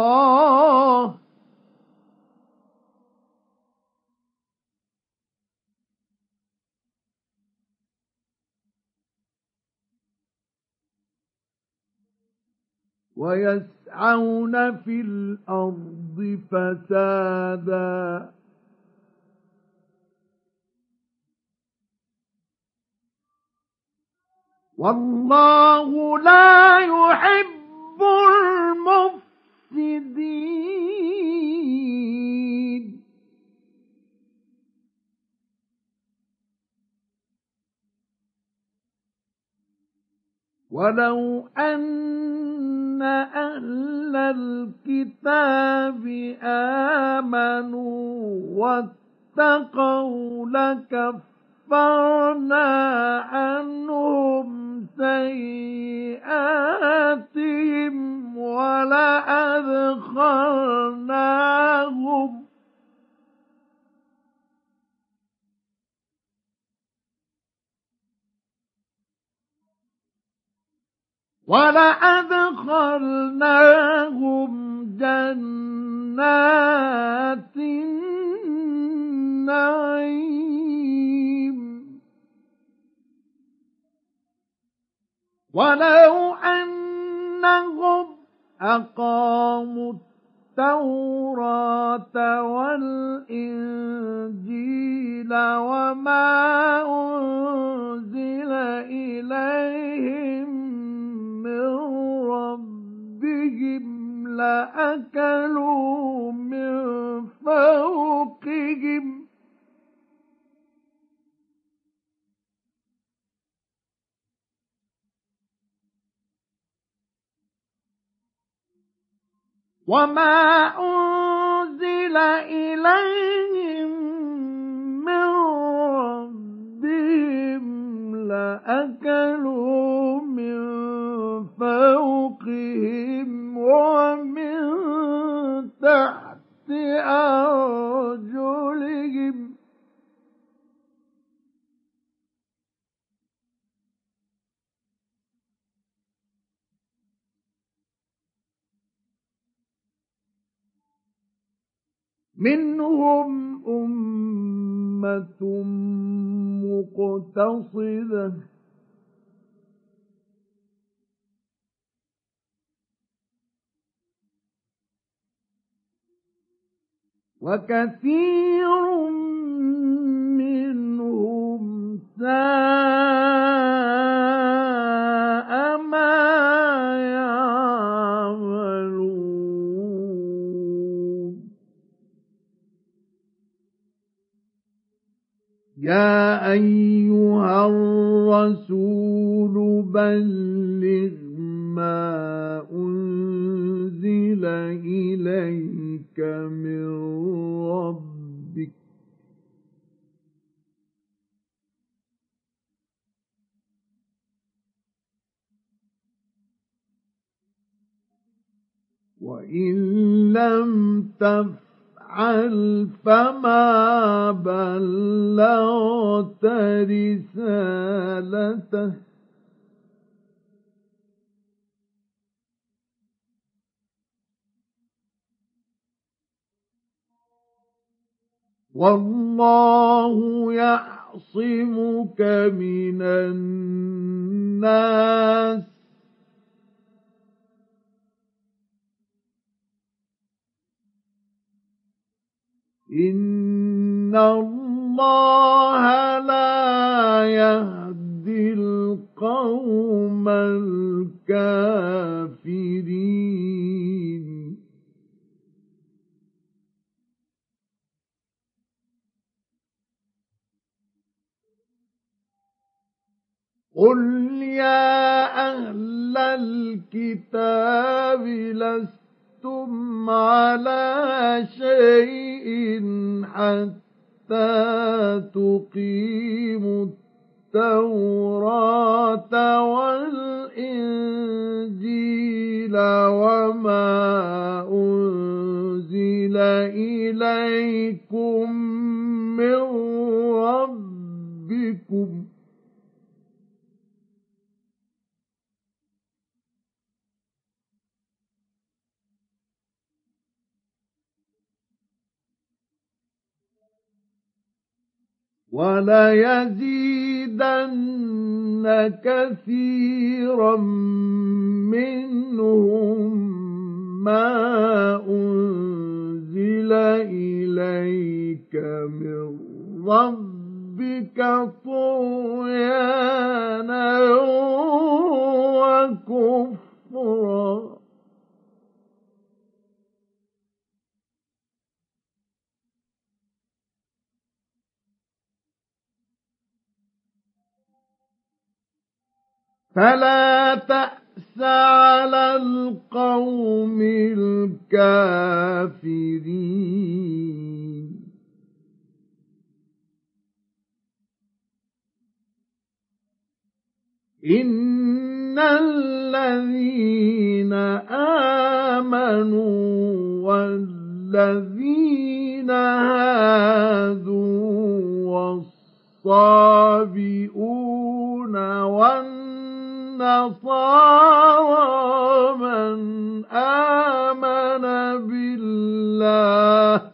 ويسعون في الأرض فسادا. والله لا يحب المفسدين. ولو أن أهل الكتاب آمنوا واتقوا لكفر كفرنا عنهم. سيئاتهم ولأدخلناهم. ولأدخلناهم جنات النعيم. ولو أنهم أقاموا التوراة والإنجيل وما أنزل إليهم من ربهم لأكلوا من فوقهم وما أنزل إليهم من ربهم لأكلوا من فوقهم ومن تحت أرجلهم منهم أمة مقتصدة. وكثير منهم ساء ما يا أيها الرسول بلغ ما أنزل إليك من ربك. وإن لم تفعل تفعل فما بلغت رسالته. والله يعصمك من الناس. إن الله لا يهدي القوم الكافرين قل يا أهل الكتاب لست لستم على شيء حتى تقيموا التوراة والإنجيل وما أنزل إليكم من ربكم وليزيدن كثيرا منهم ما أنزل إليك من ربك طغيانا وكفرا. فلا تأس على القوم الكافرين. إن الذين آمنوا والذين هادوا والصابئون والنصارى من آمن بالله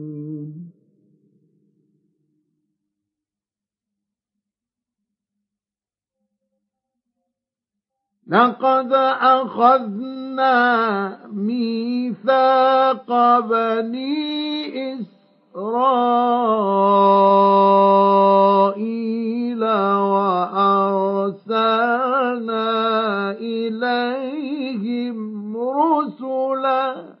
لقد أخذنا ميثاق بني إسرائيل وأرسلنا إليهم رسلاً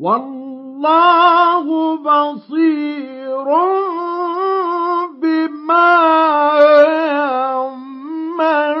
والله بصير بما يعملون.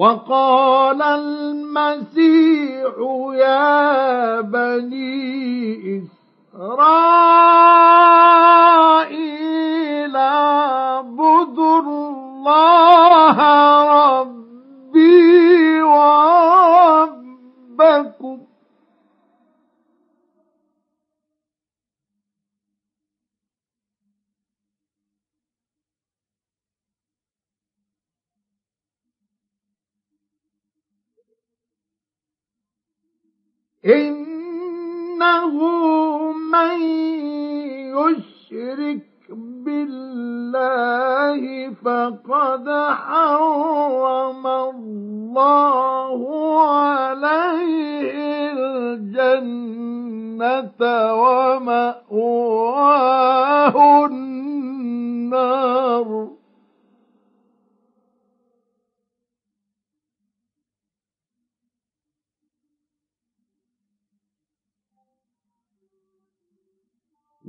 وقال المسيح يا بني إسرائيل اعبدوا الله ربي وربكم. إنه من يشرك بالله فقد حرم الله عليه الجنة ومأواه النار.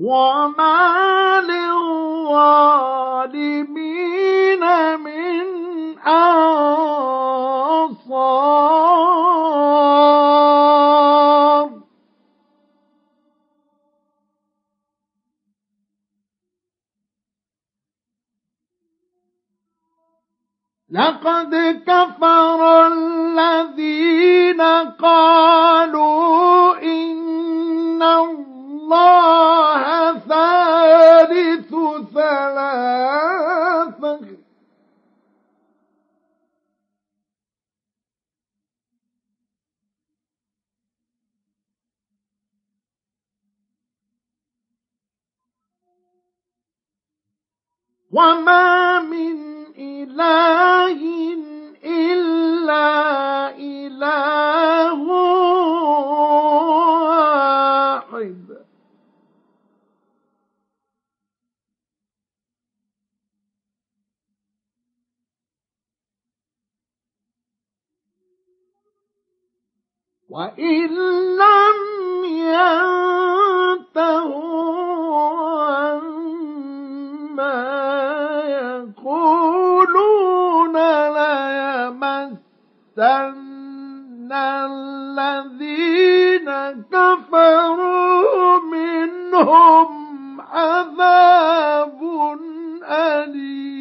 وما للظالمين من أنصار لقد كفر الذين قالوا وما من إله إلا إله واحد. وإن لم ينتهوا يقولون ليمسن الذين كفروا منهم عذاب أليم.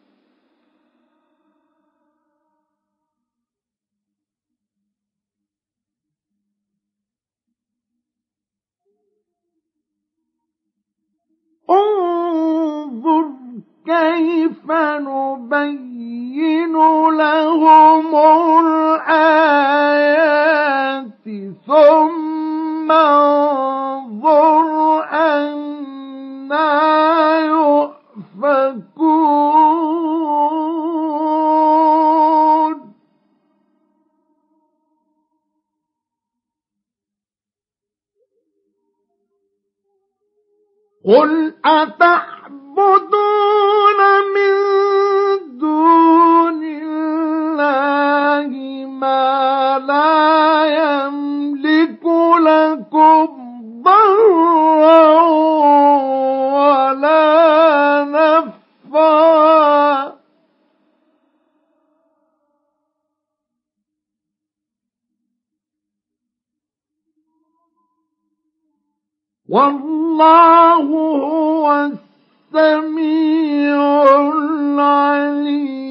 انظر كيف نبين لهم الآيات ثم انظر أنا يؤفكون. قل أتعبدون من دون الله ما لا يملك لكم ضرا والله هو السميع العليم.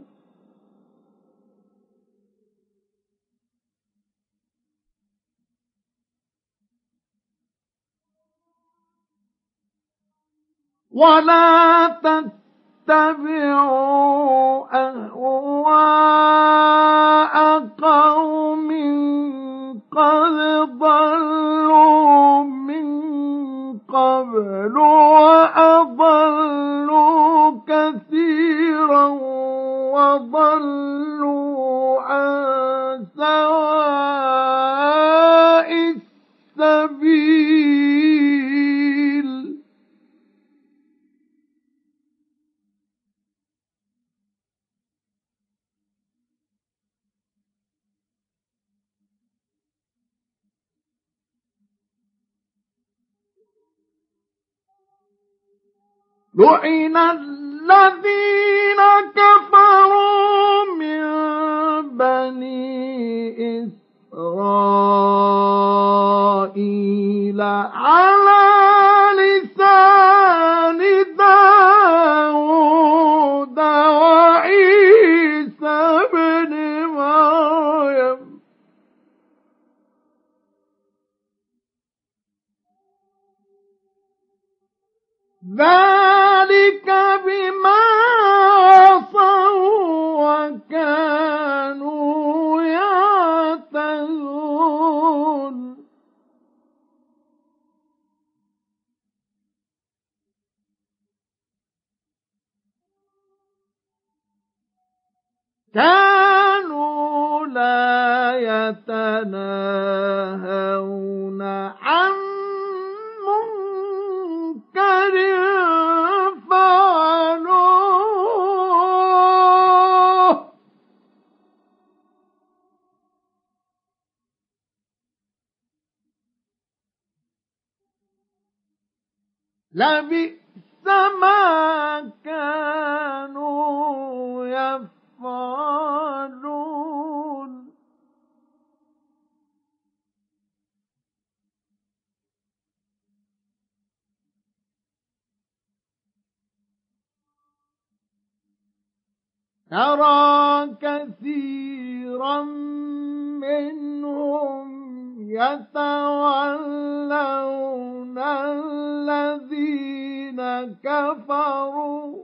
ولا تتبعوا أهواء قوم قد ضلوا من قبل وأضلوا كثيرا وضلوا عن سواء لعن الذين كفروا من بني إسرائيل على لسان داود وعيسى بن مريم. ذلك كانوا لا يتناهون عن منكر فعلوه. لبئس ما كانوا يفعلون. ترى كثيرا منهم يتولون الذين كفروا.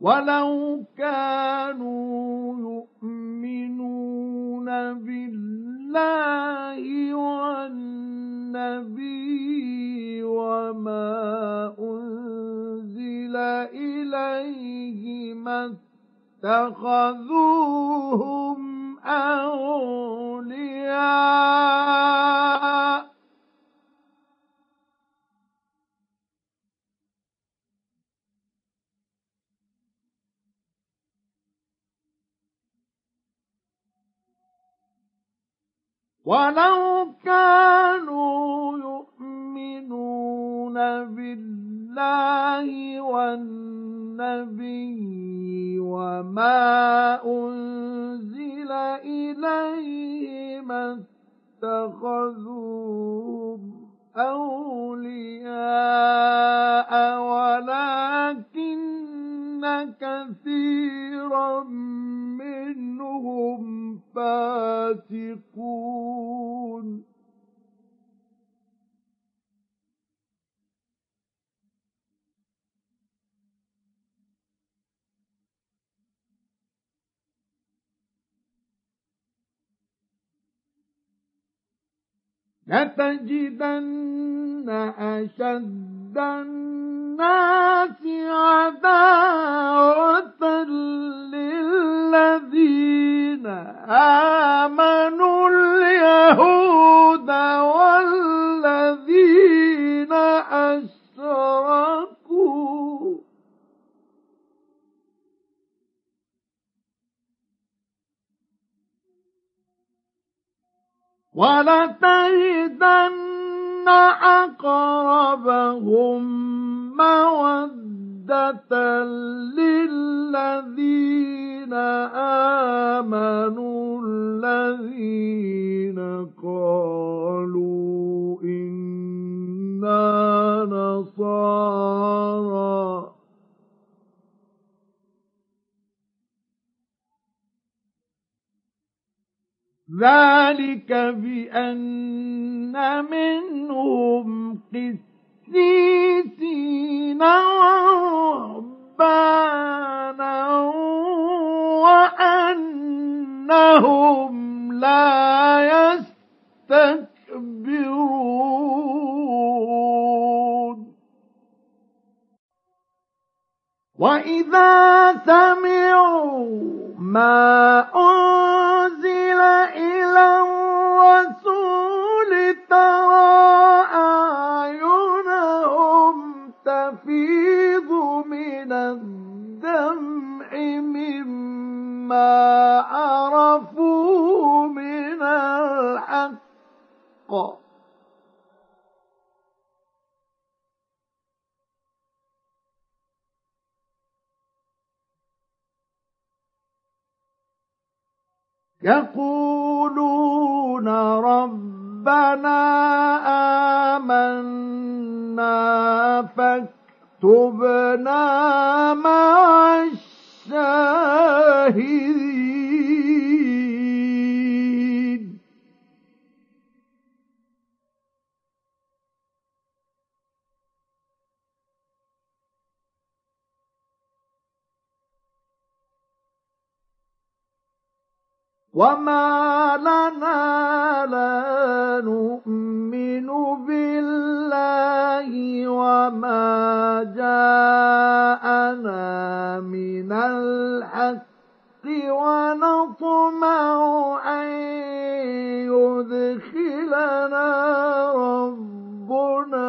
ولو كانوا يؤمنون بالله والنبي وما أنزل إليه ما اتخذوهم أولياء ولو كانوا يؤمنون بالله والنبي وما أنزل إليه ما اتخذوهم أولياء ولكن كثيرا منهم فاسقون لتجدن أشد الناس عداوة للذين آمنوا اليهود والذين أشركوا ولتجدن أقربهم مودة للذين آمنوا الذين قالوا إنا نصارى. ذلك بأن منهم قسيسين ورهبانا وأنهم لا يستكبرون. وإذا سمعوا ما أنزل إلى الرسول ترى أعينهم تفيض من الدمع مما عرفوا من الحق. يقولون ربنا آمنا فاكتبنا مع الشاهدين. وما لنا لا نؤمن بالله وما جاءنا من الحق ونطمع أن يدخلنا ربنا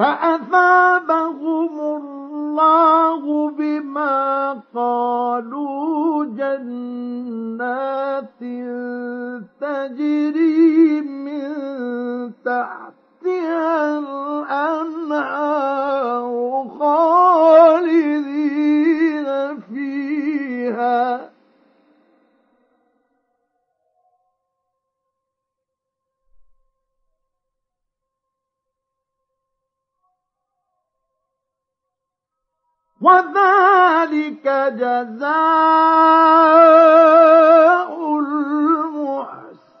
فأثابهم الله بما قالوا جنات تجري من تحتها الأنهار خالدين فيها. وذلك جزاء المحسنين.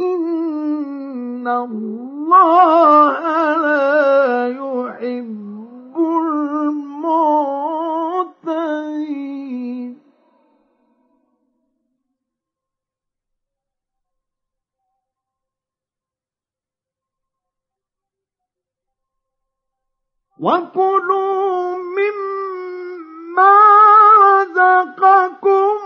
إن الله لا يحب المعتدين وكلوا مما رزقكم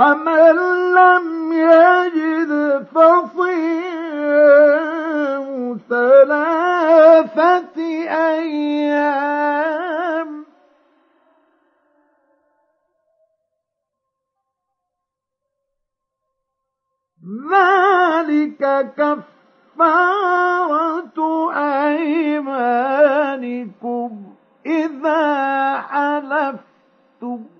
فمن لم يجد فصيام ثلاثة أيام. ذلك كفارة أيمانكم إذا حلفتم.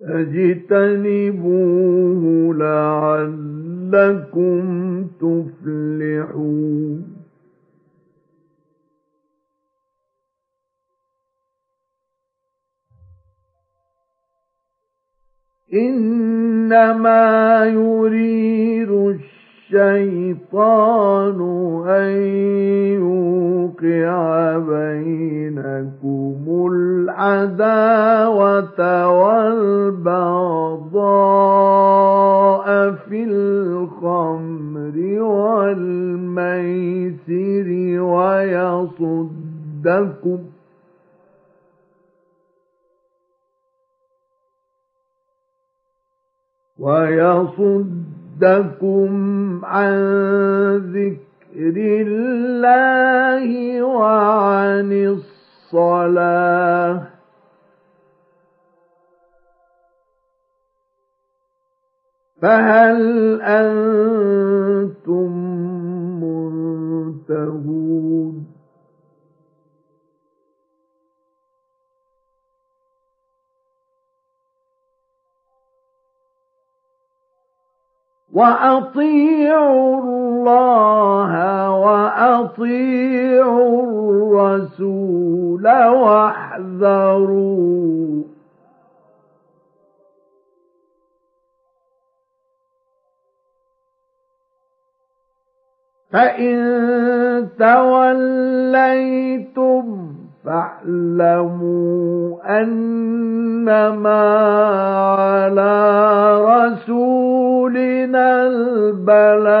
فاجتنبوه لعلكم تفلحون. إنما يريد الشيطان أن يوقع بينكم العداوة والبغضاء في الخمر والميسر ويصد ويصدكم عن ذكر الله وعن الصلاة فهل أنتم منتهون وأطيعوا الله وأطيعوا الرسول واحذروا. فإن توليتم فاعلموا أنما على رسولنا البلاغ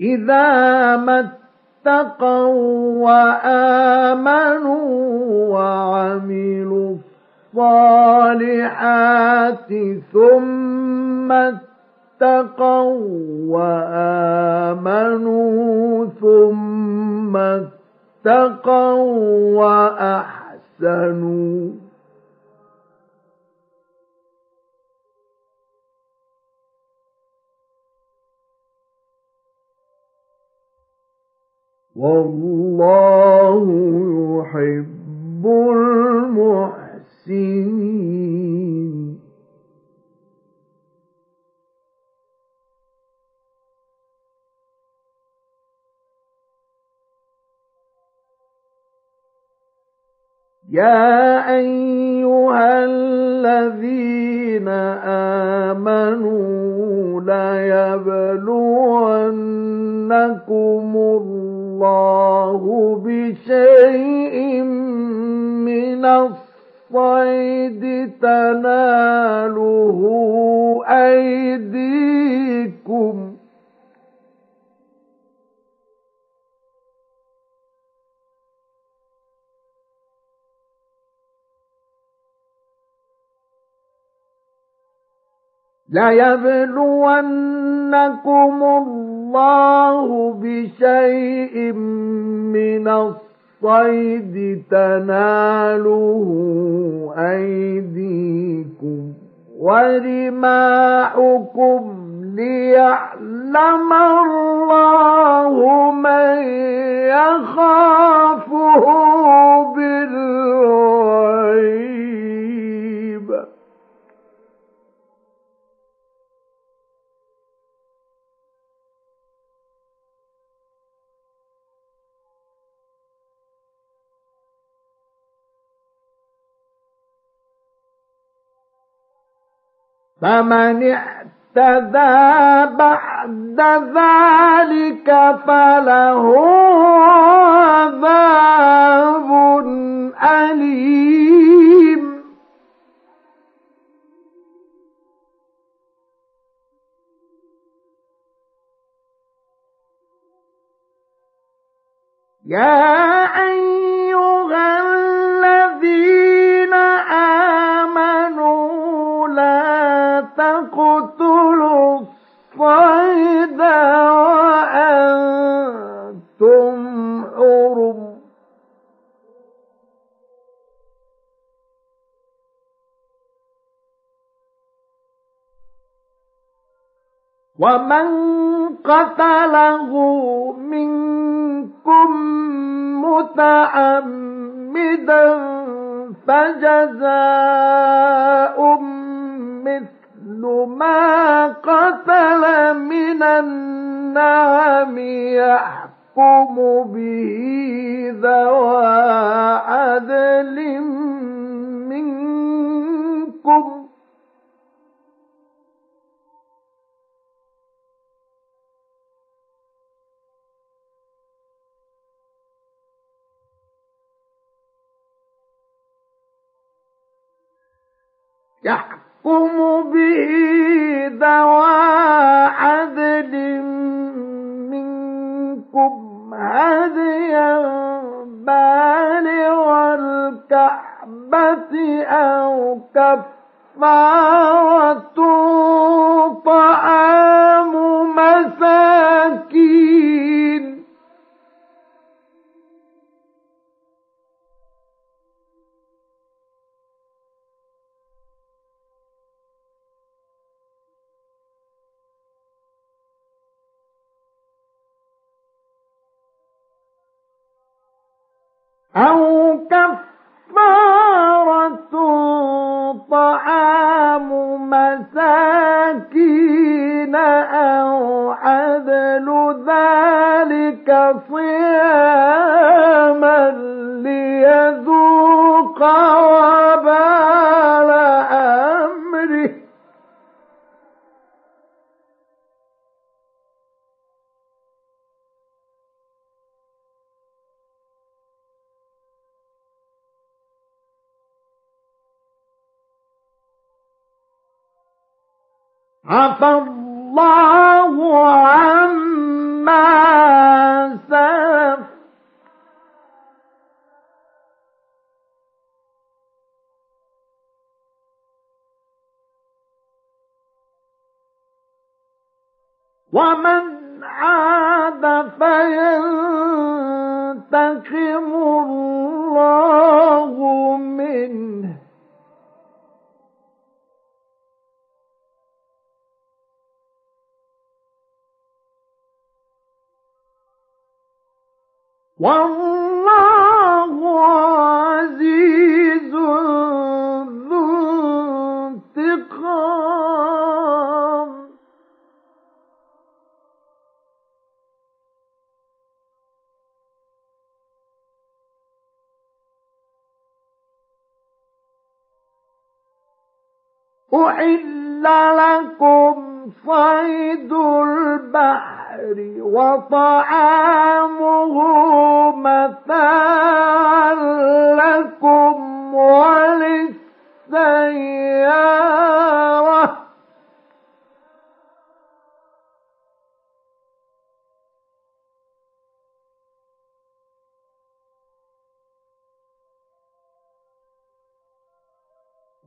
إذا ما اتقوا وآمنوا وعملوا الصالحات ثم اتقوا وآمنوا ثم اتقوا وأحسنوا والله يحب المحسنين. يا أيها الذين آمنوا ليبلونكم الله بشيء من الصيد تناله أيديكم ليبلونكم الله بشيء من الصيد تناله أيديكم ورماحكم ليعلم الله من يخافه بالغيب. فمن اعتدى بعد ذلك فله عذاب أليم. يا أيها الذين تقتلوا الصيد وأنتم حرم. ومن قتله منكم متعمدا فجزاء مثل ما قتل من النعم يحكم به ذوى عدل منكم. يحكم به ذوى عدل منكم هديا بالغ الكعبة أو كفارة طعام مساكين أو كفارة طعام مساكين أو عدل ذلك صياما ليذوق وبال عفى الله عما سلف. ومن عاد فينتقم الله منه. والله عزيز ذو انتقام. أحل لكم صيد البحر وطعامه متاعا لكم وللسيارة.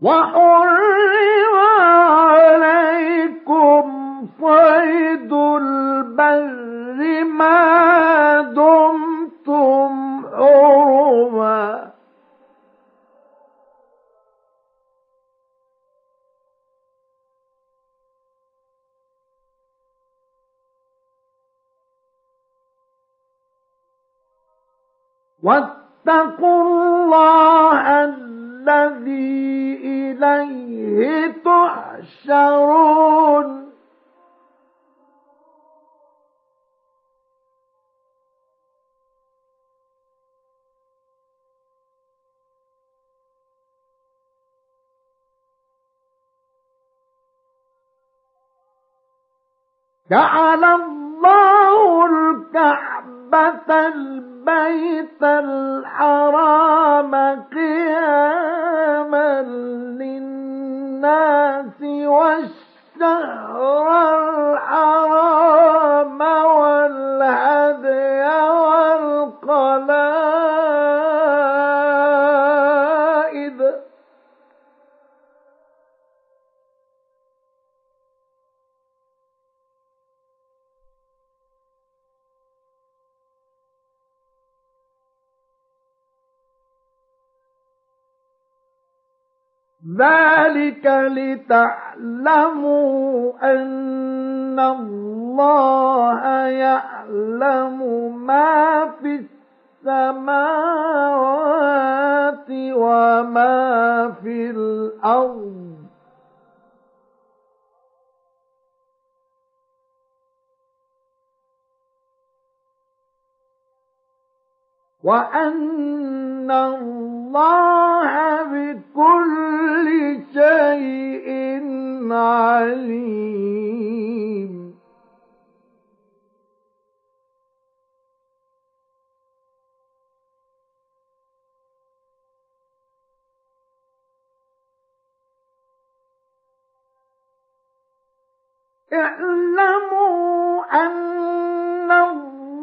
وحرم عليكم صيد البر ما دمتم حرما. واتقوا الله الذي إليه تحشرون. جعل الكعبة البيت الحرام قياما للناس والشهر الحرام والهدي والقلائد ذلك لتعلموا أن الله يعلم ما في السماوات وما في الأرض. وأن الله بكل شيء عليم اعلموا أن الله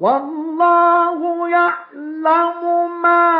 والله يعلم ما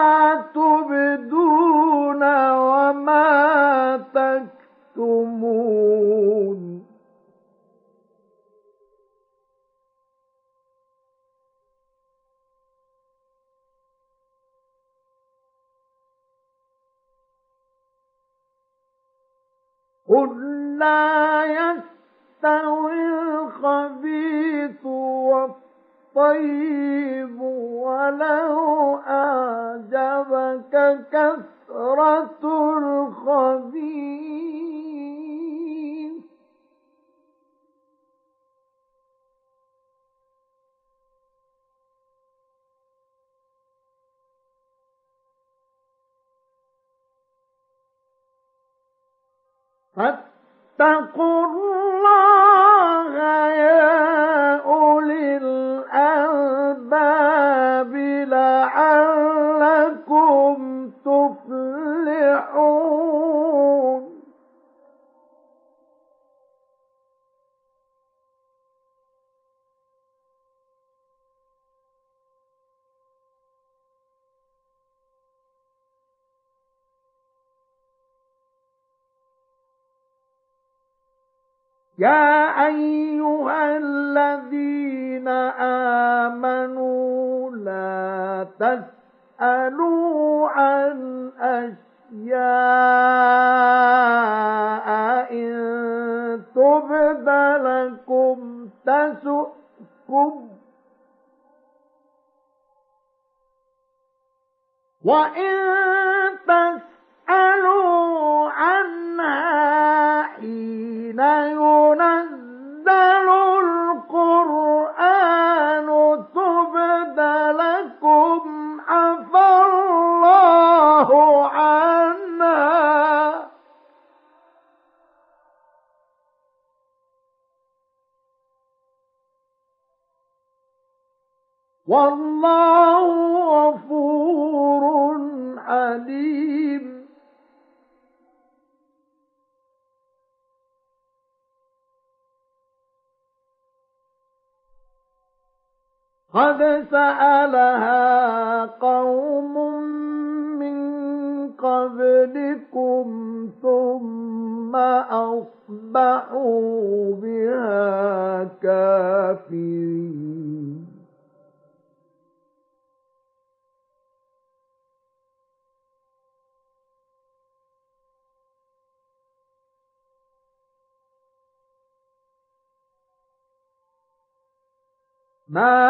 ما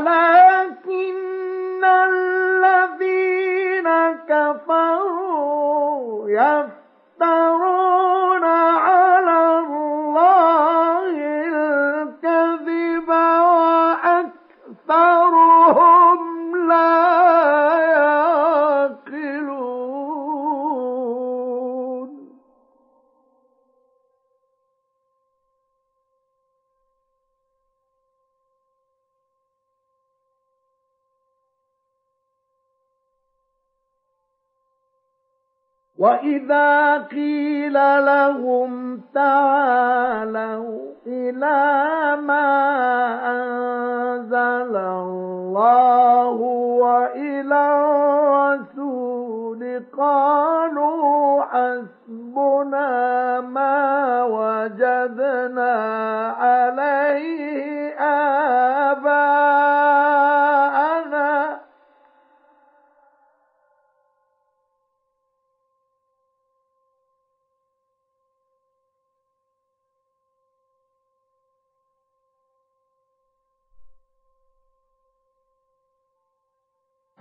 ولكن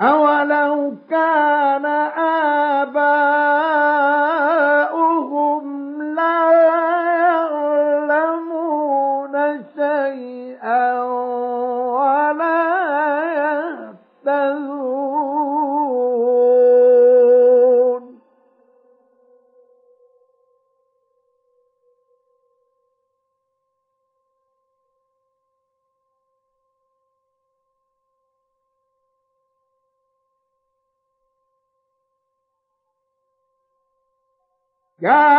أولو كان يا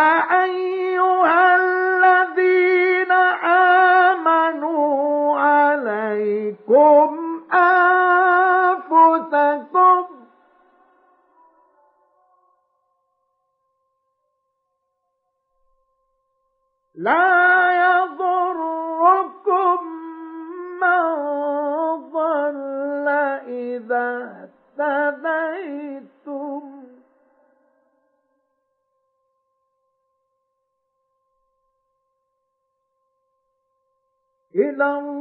إلى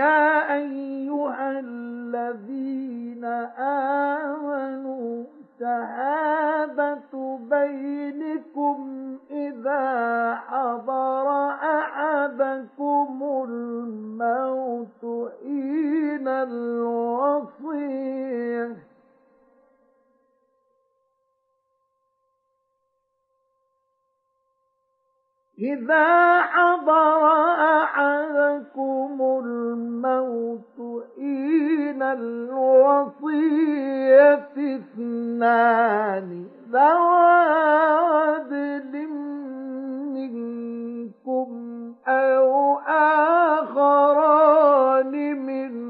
يا أيها الذين آمنوا شهادة بينكم إذا حضر أحدكم الموت حين الوصيه إذا حضر أحدكم الموت حين الوصية اثنان ذوى عدل منكم أو آخران من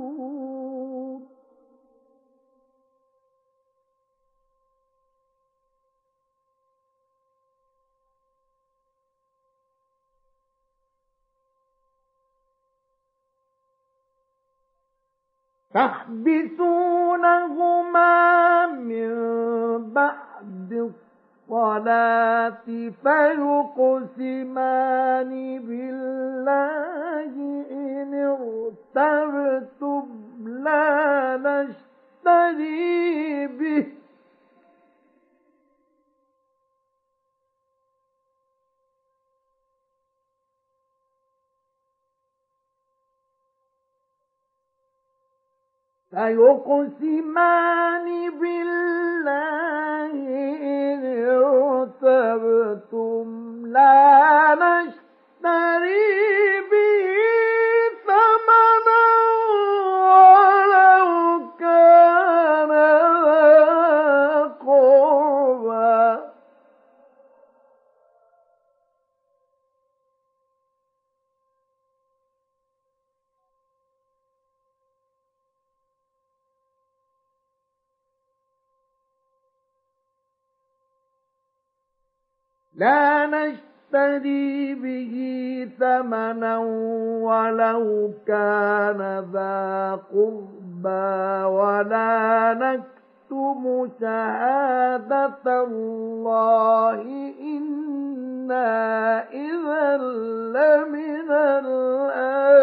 تحبسونهما من بعد الصلاة فيقسمان بالله إن ارتبتم لا نشتري به فيقسمان بالله إن ارتبتم لا نشتري به ثمنا لا نشتري به ثمنا ولو كان ذا قربى ولا نكتم شهادة الله إنا إذا لمن الآثمين.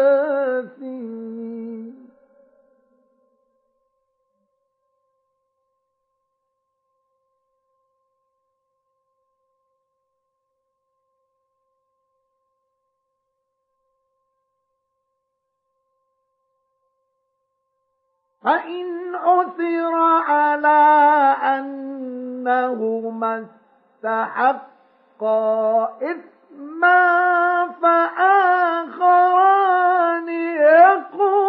فإن عثر على أنهما استحقا إثما فآخران يقومان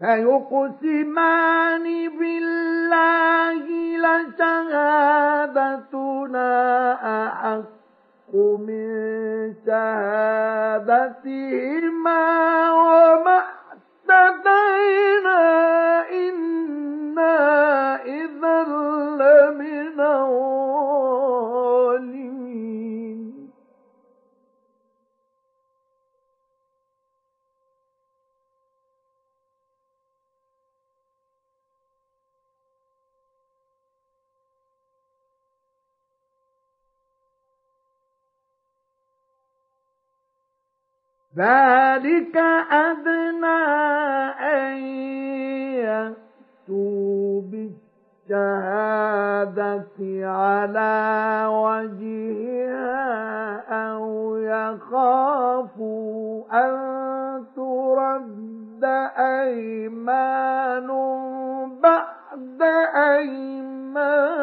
فيقسمان بالله لشهادتنا أحق من شهادتهما وما اعتدينا إنا إذا لمن الظالمين. ذلك أدنى أن يأتوا بالشهادة على وجهها أو يخافوا أن ترد أيمان بعد أيمانهم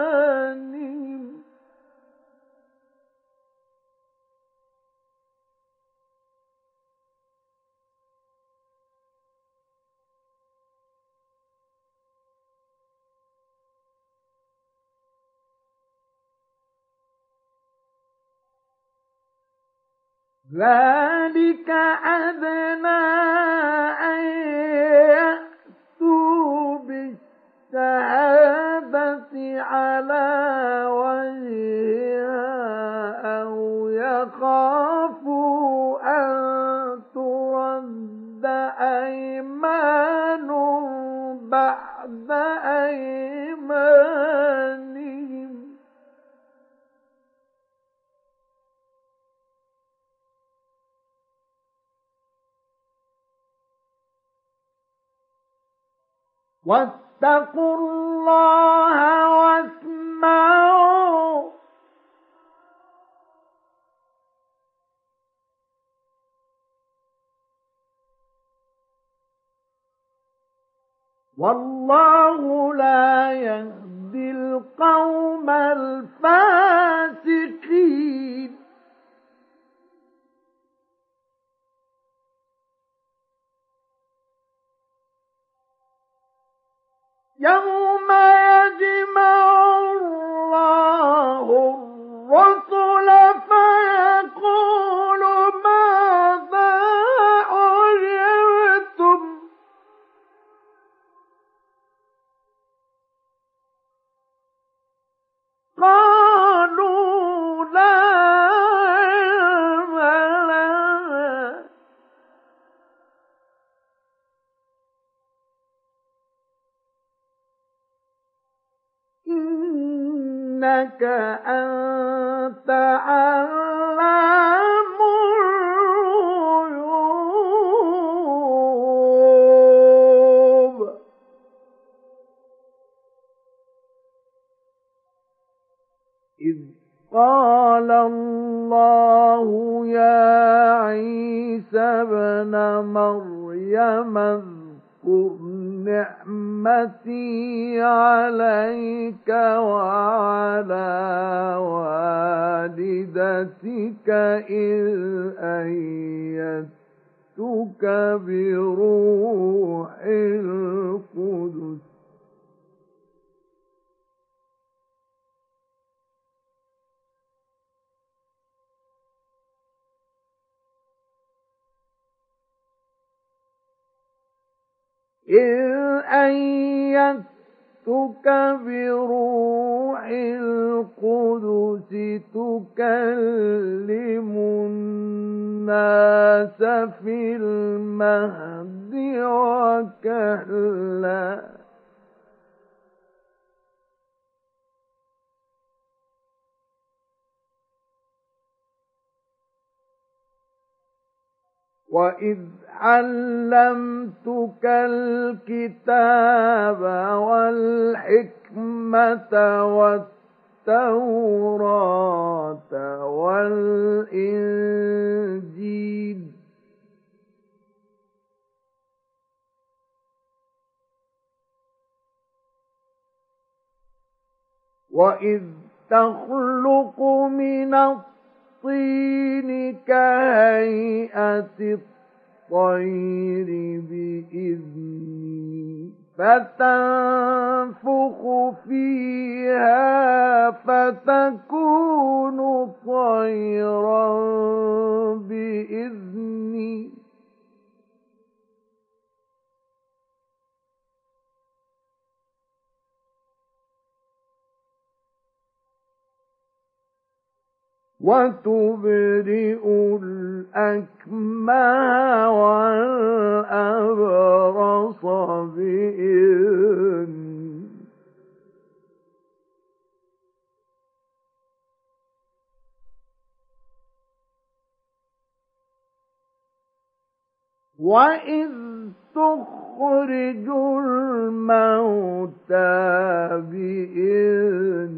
ذلك أدنى أن يأتوا بالشهادة على وجهها أو يخافوا أن ترد أيمان بعد أيمانهم واتقوا الله واسمعوا. والله لا يهدي القوم الفاسقين. يوم يجمع الله الرسل فيقول ماذا أجبتم؟ قال إنك أنت علام الغيوب. إذ قال الله يا عيسى ابن مريم اذكر نعمتي عليك وعلى والدتك إذ أيدتك بروح القدس إذ أيدتك بروح القدس تكلم الناس في المهد وكهلا وإذ علمتك الكتاب والحكمة والتوراة والإنجيل وإذ تخلق من الطين كهيئة الطير بإذني فتنفخ فيها فتكون طيرا بإذني. وتبرئ الأكمى والأبرص بإذن. وإذ تخرج الموتى بإذن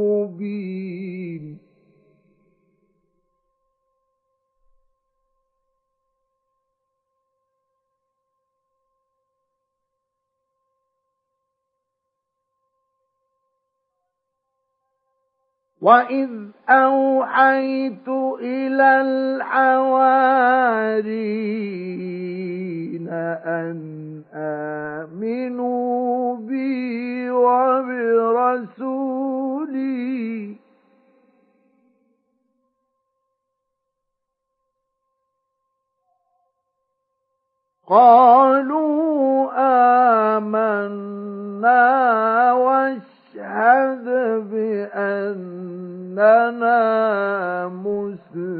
مبين وإذ أوحيت إلى الحوارين أن آمنوا بي وبرسولي قالوا آمنا واشهد بأننا مسلمون.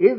إذ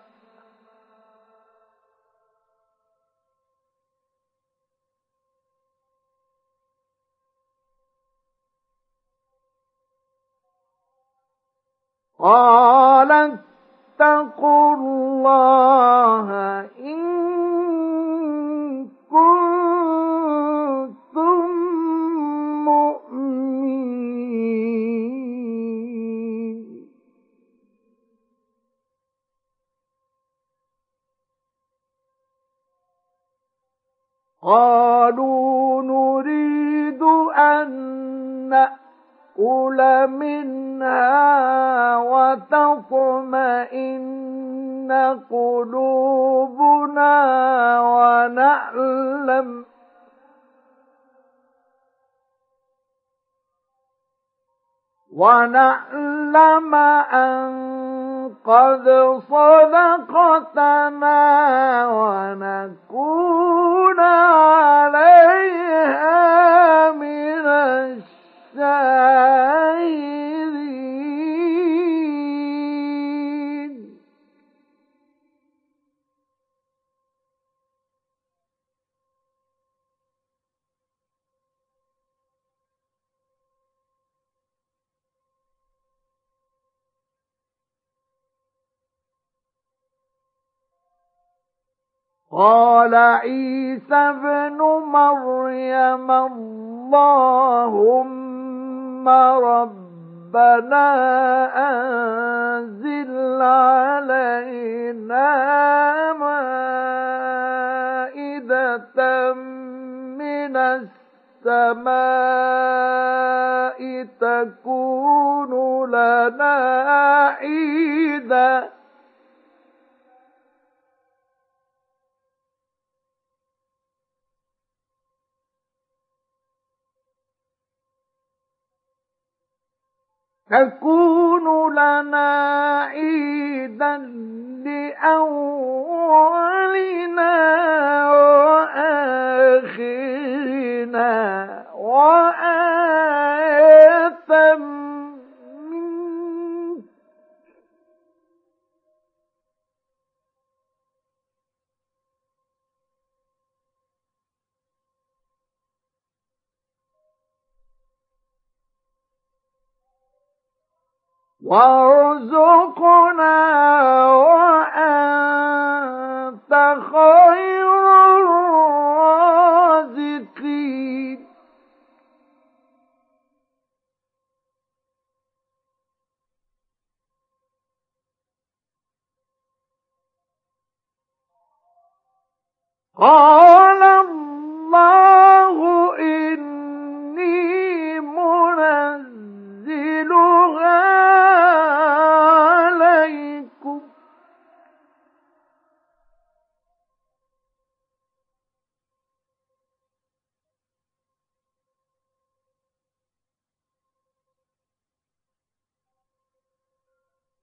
قال اتقوا الله إن كنتم مؤمنين. قالوا نريد نأكل منها وتطمئن قلوبنا ونعلم ونعلم أن قد صدقتنا ونكون قال عيسى ابن مريم اللهم ربنا أنزل علينا مائدة من السماء تكون لنا عيدا تكون لنا عيدا لأولنا وآخرنا وآية وارزقنا وأنت خير الرازقين. قال الله إني منزلها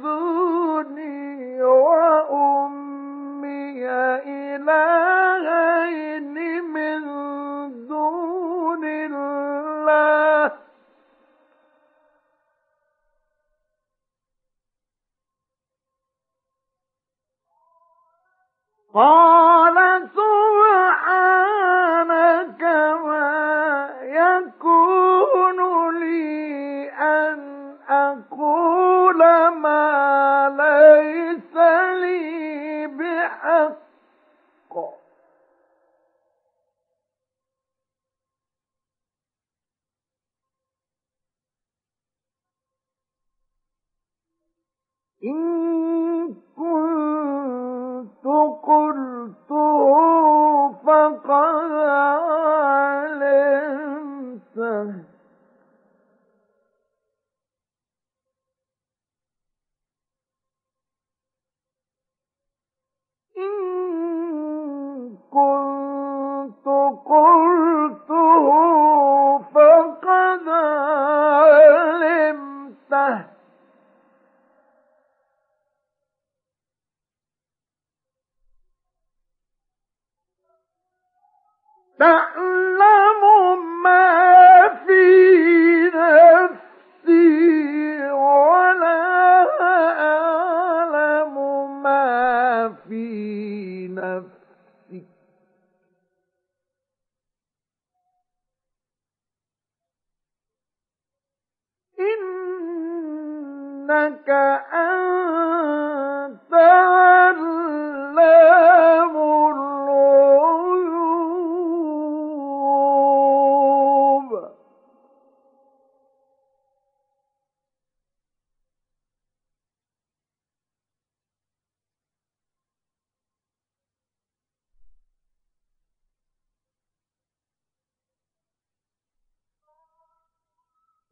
اتخذوني وأمي إلهين من دون الله. قال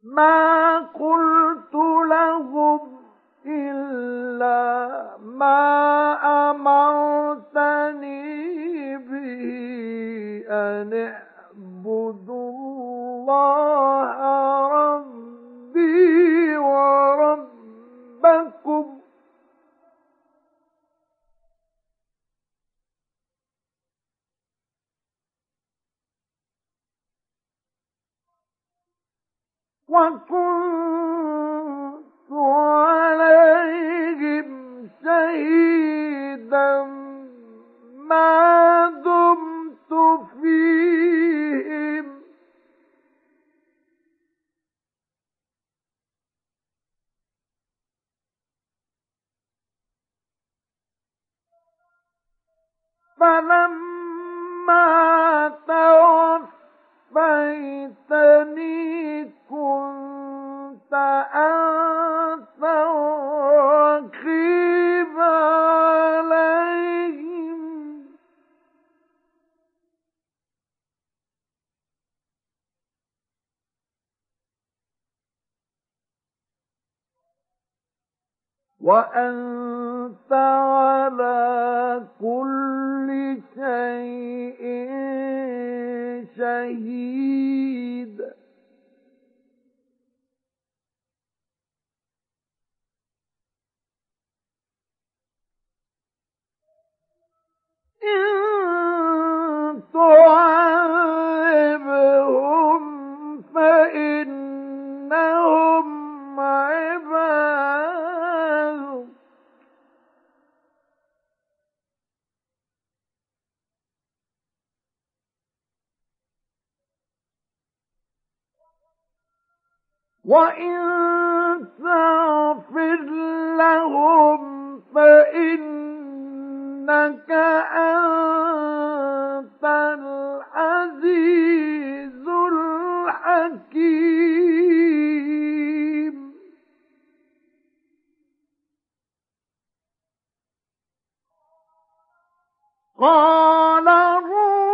ما قلت لهم إلا ما أمرتني به أن اعبدوا الله وكنت عليهم شهيدا ما دمت فيهم. فلما توفيتني كنت أنت الرقيب وأنت على كل شيء شهيد. إن تعذبهم فإنهم عباد وإن تغفر لهم فإن إنك أنت العزيز الحكيم قال الله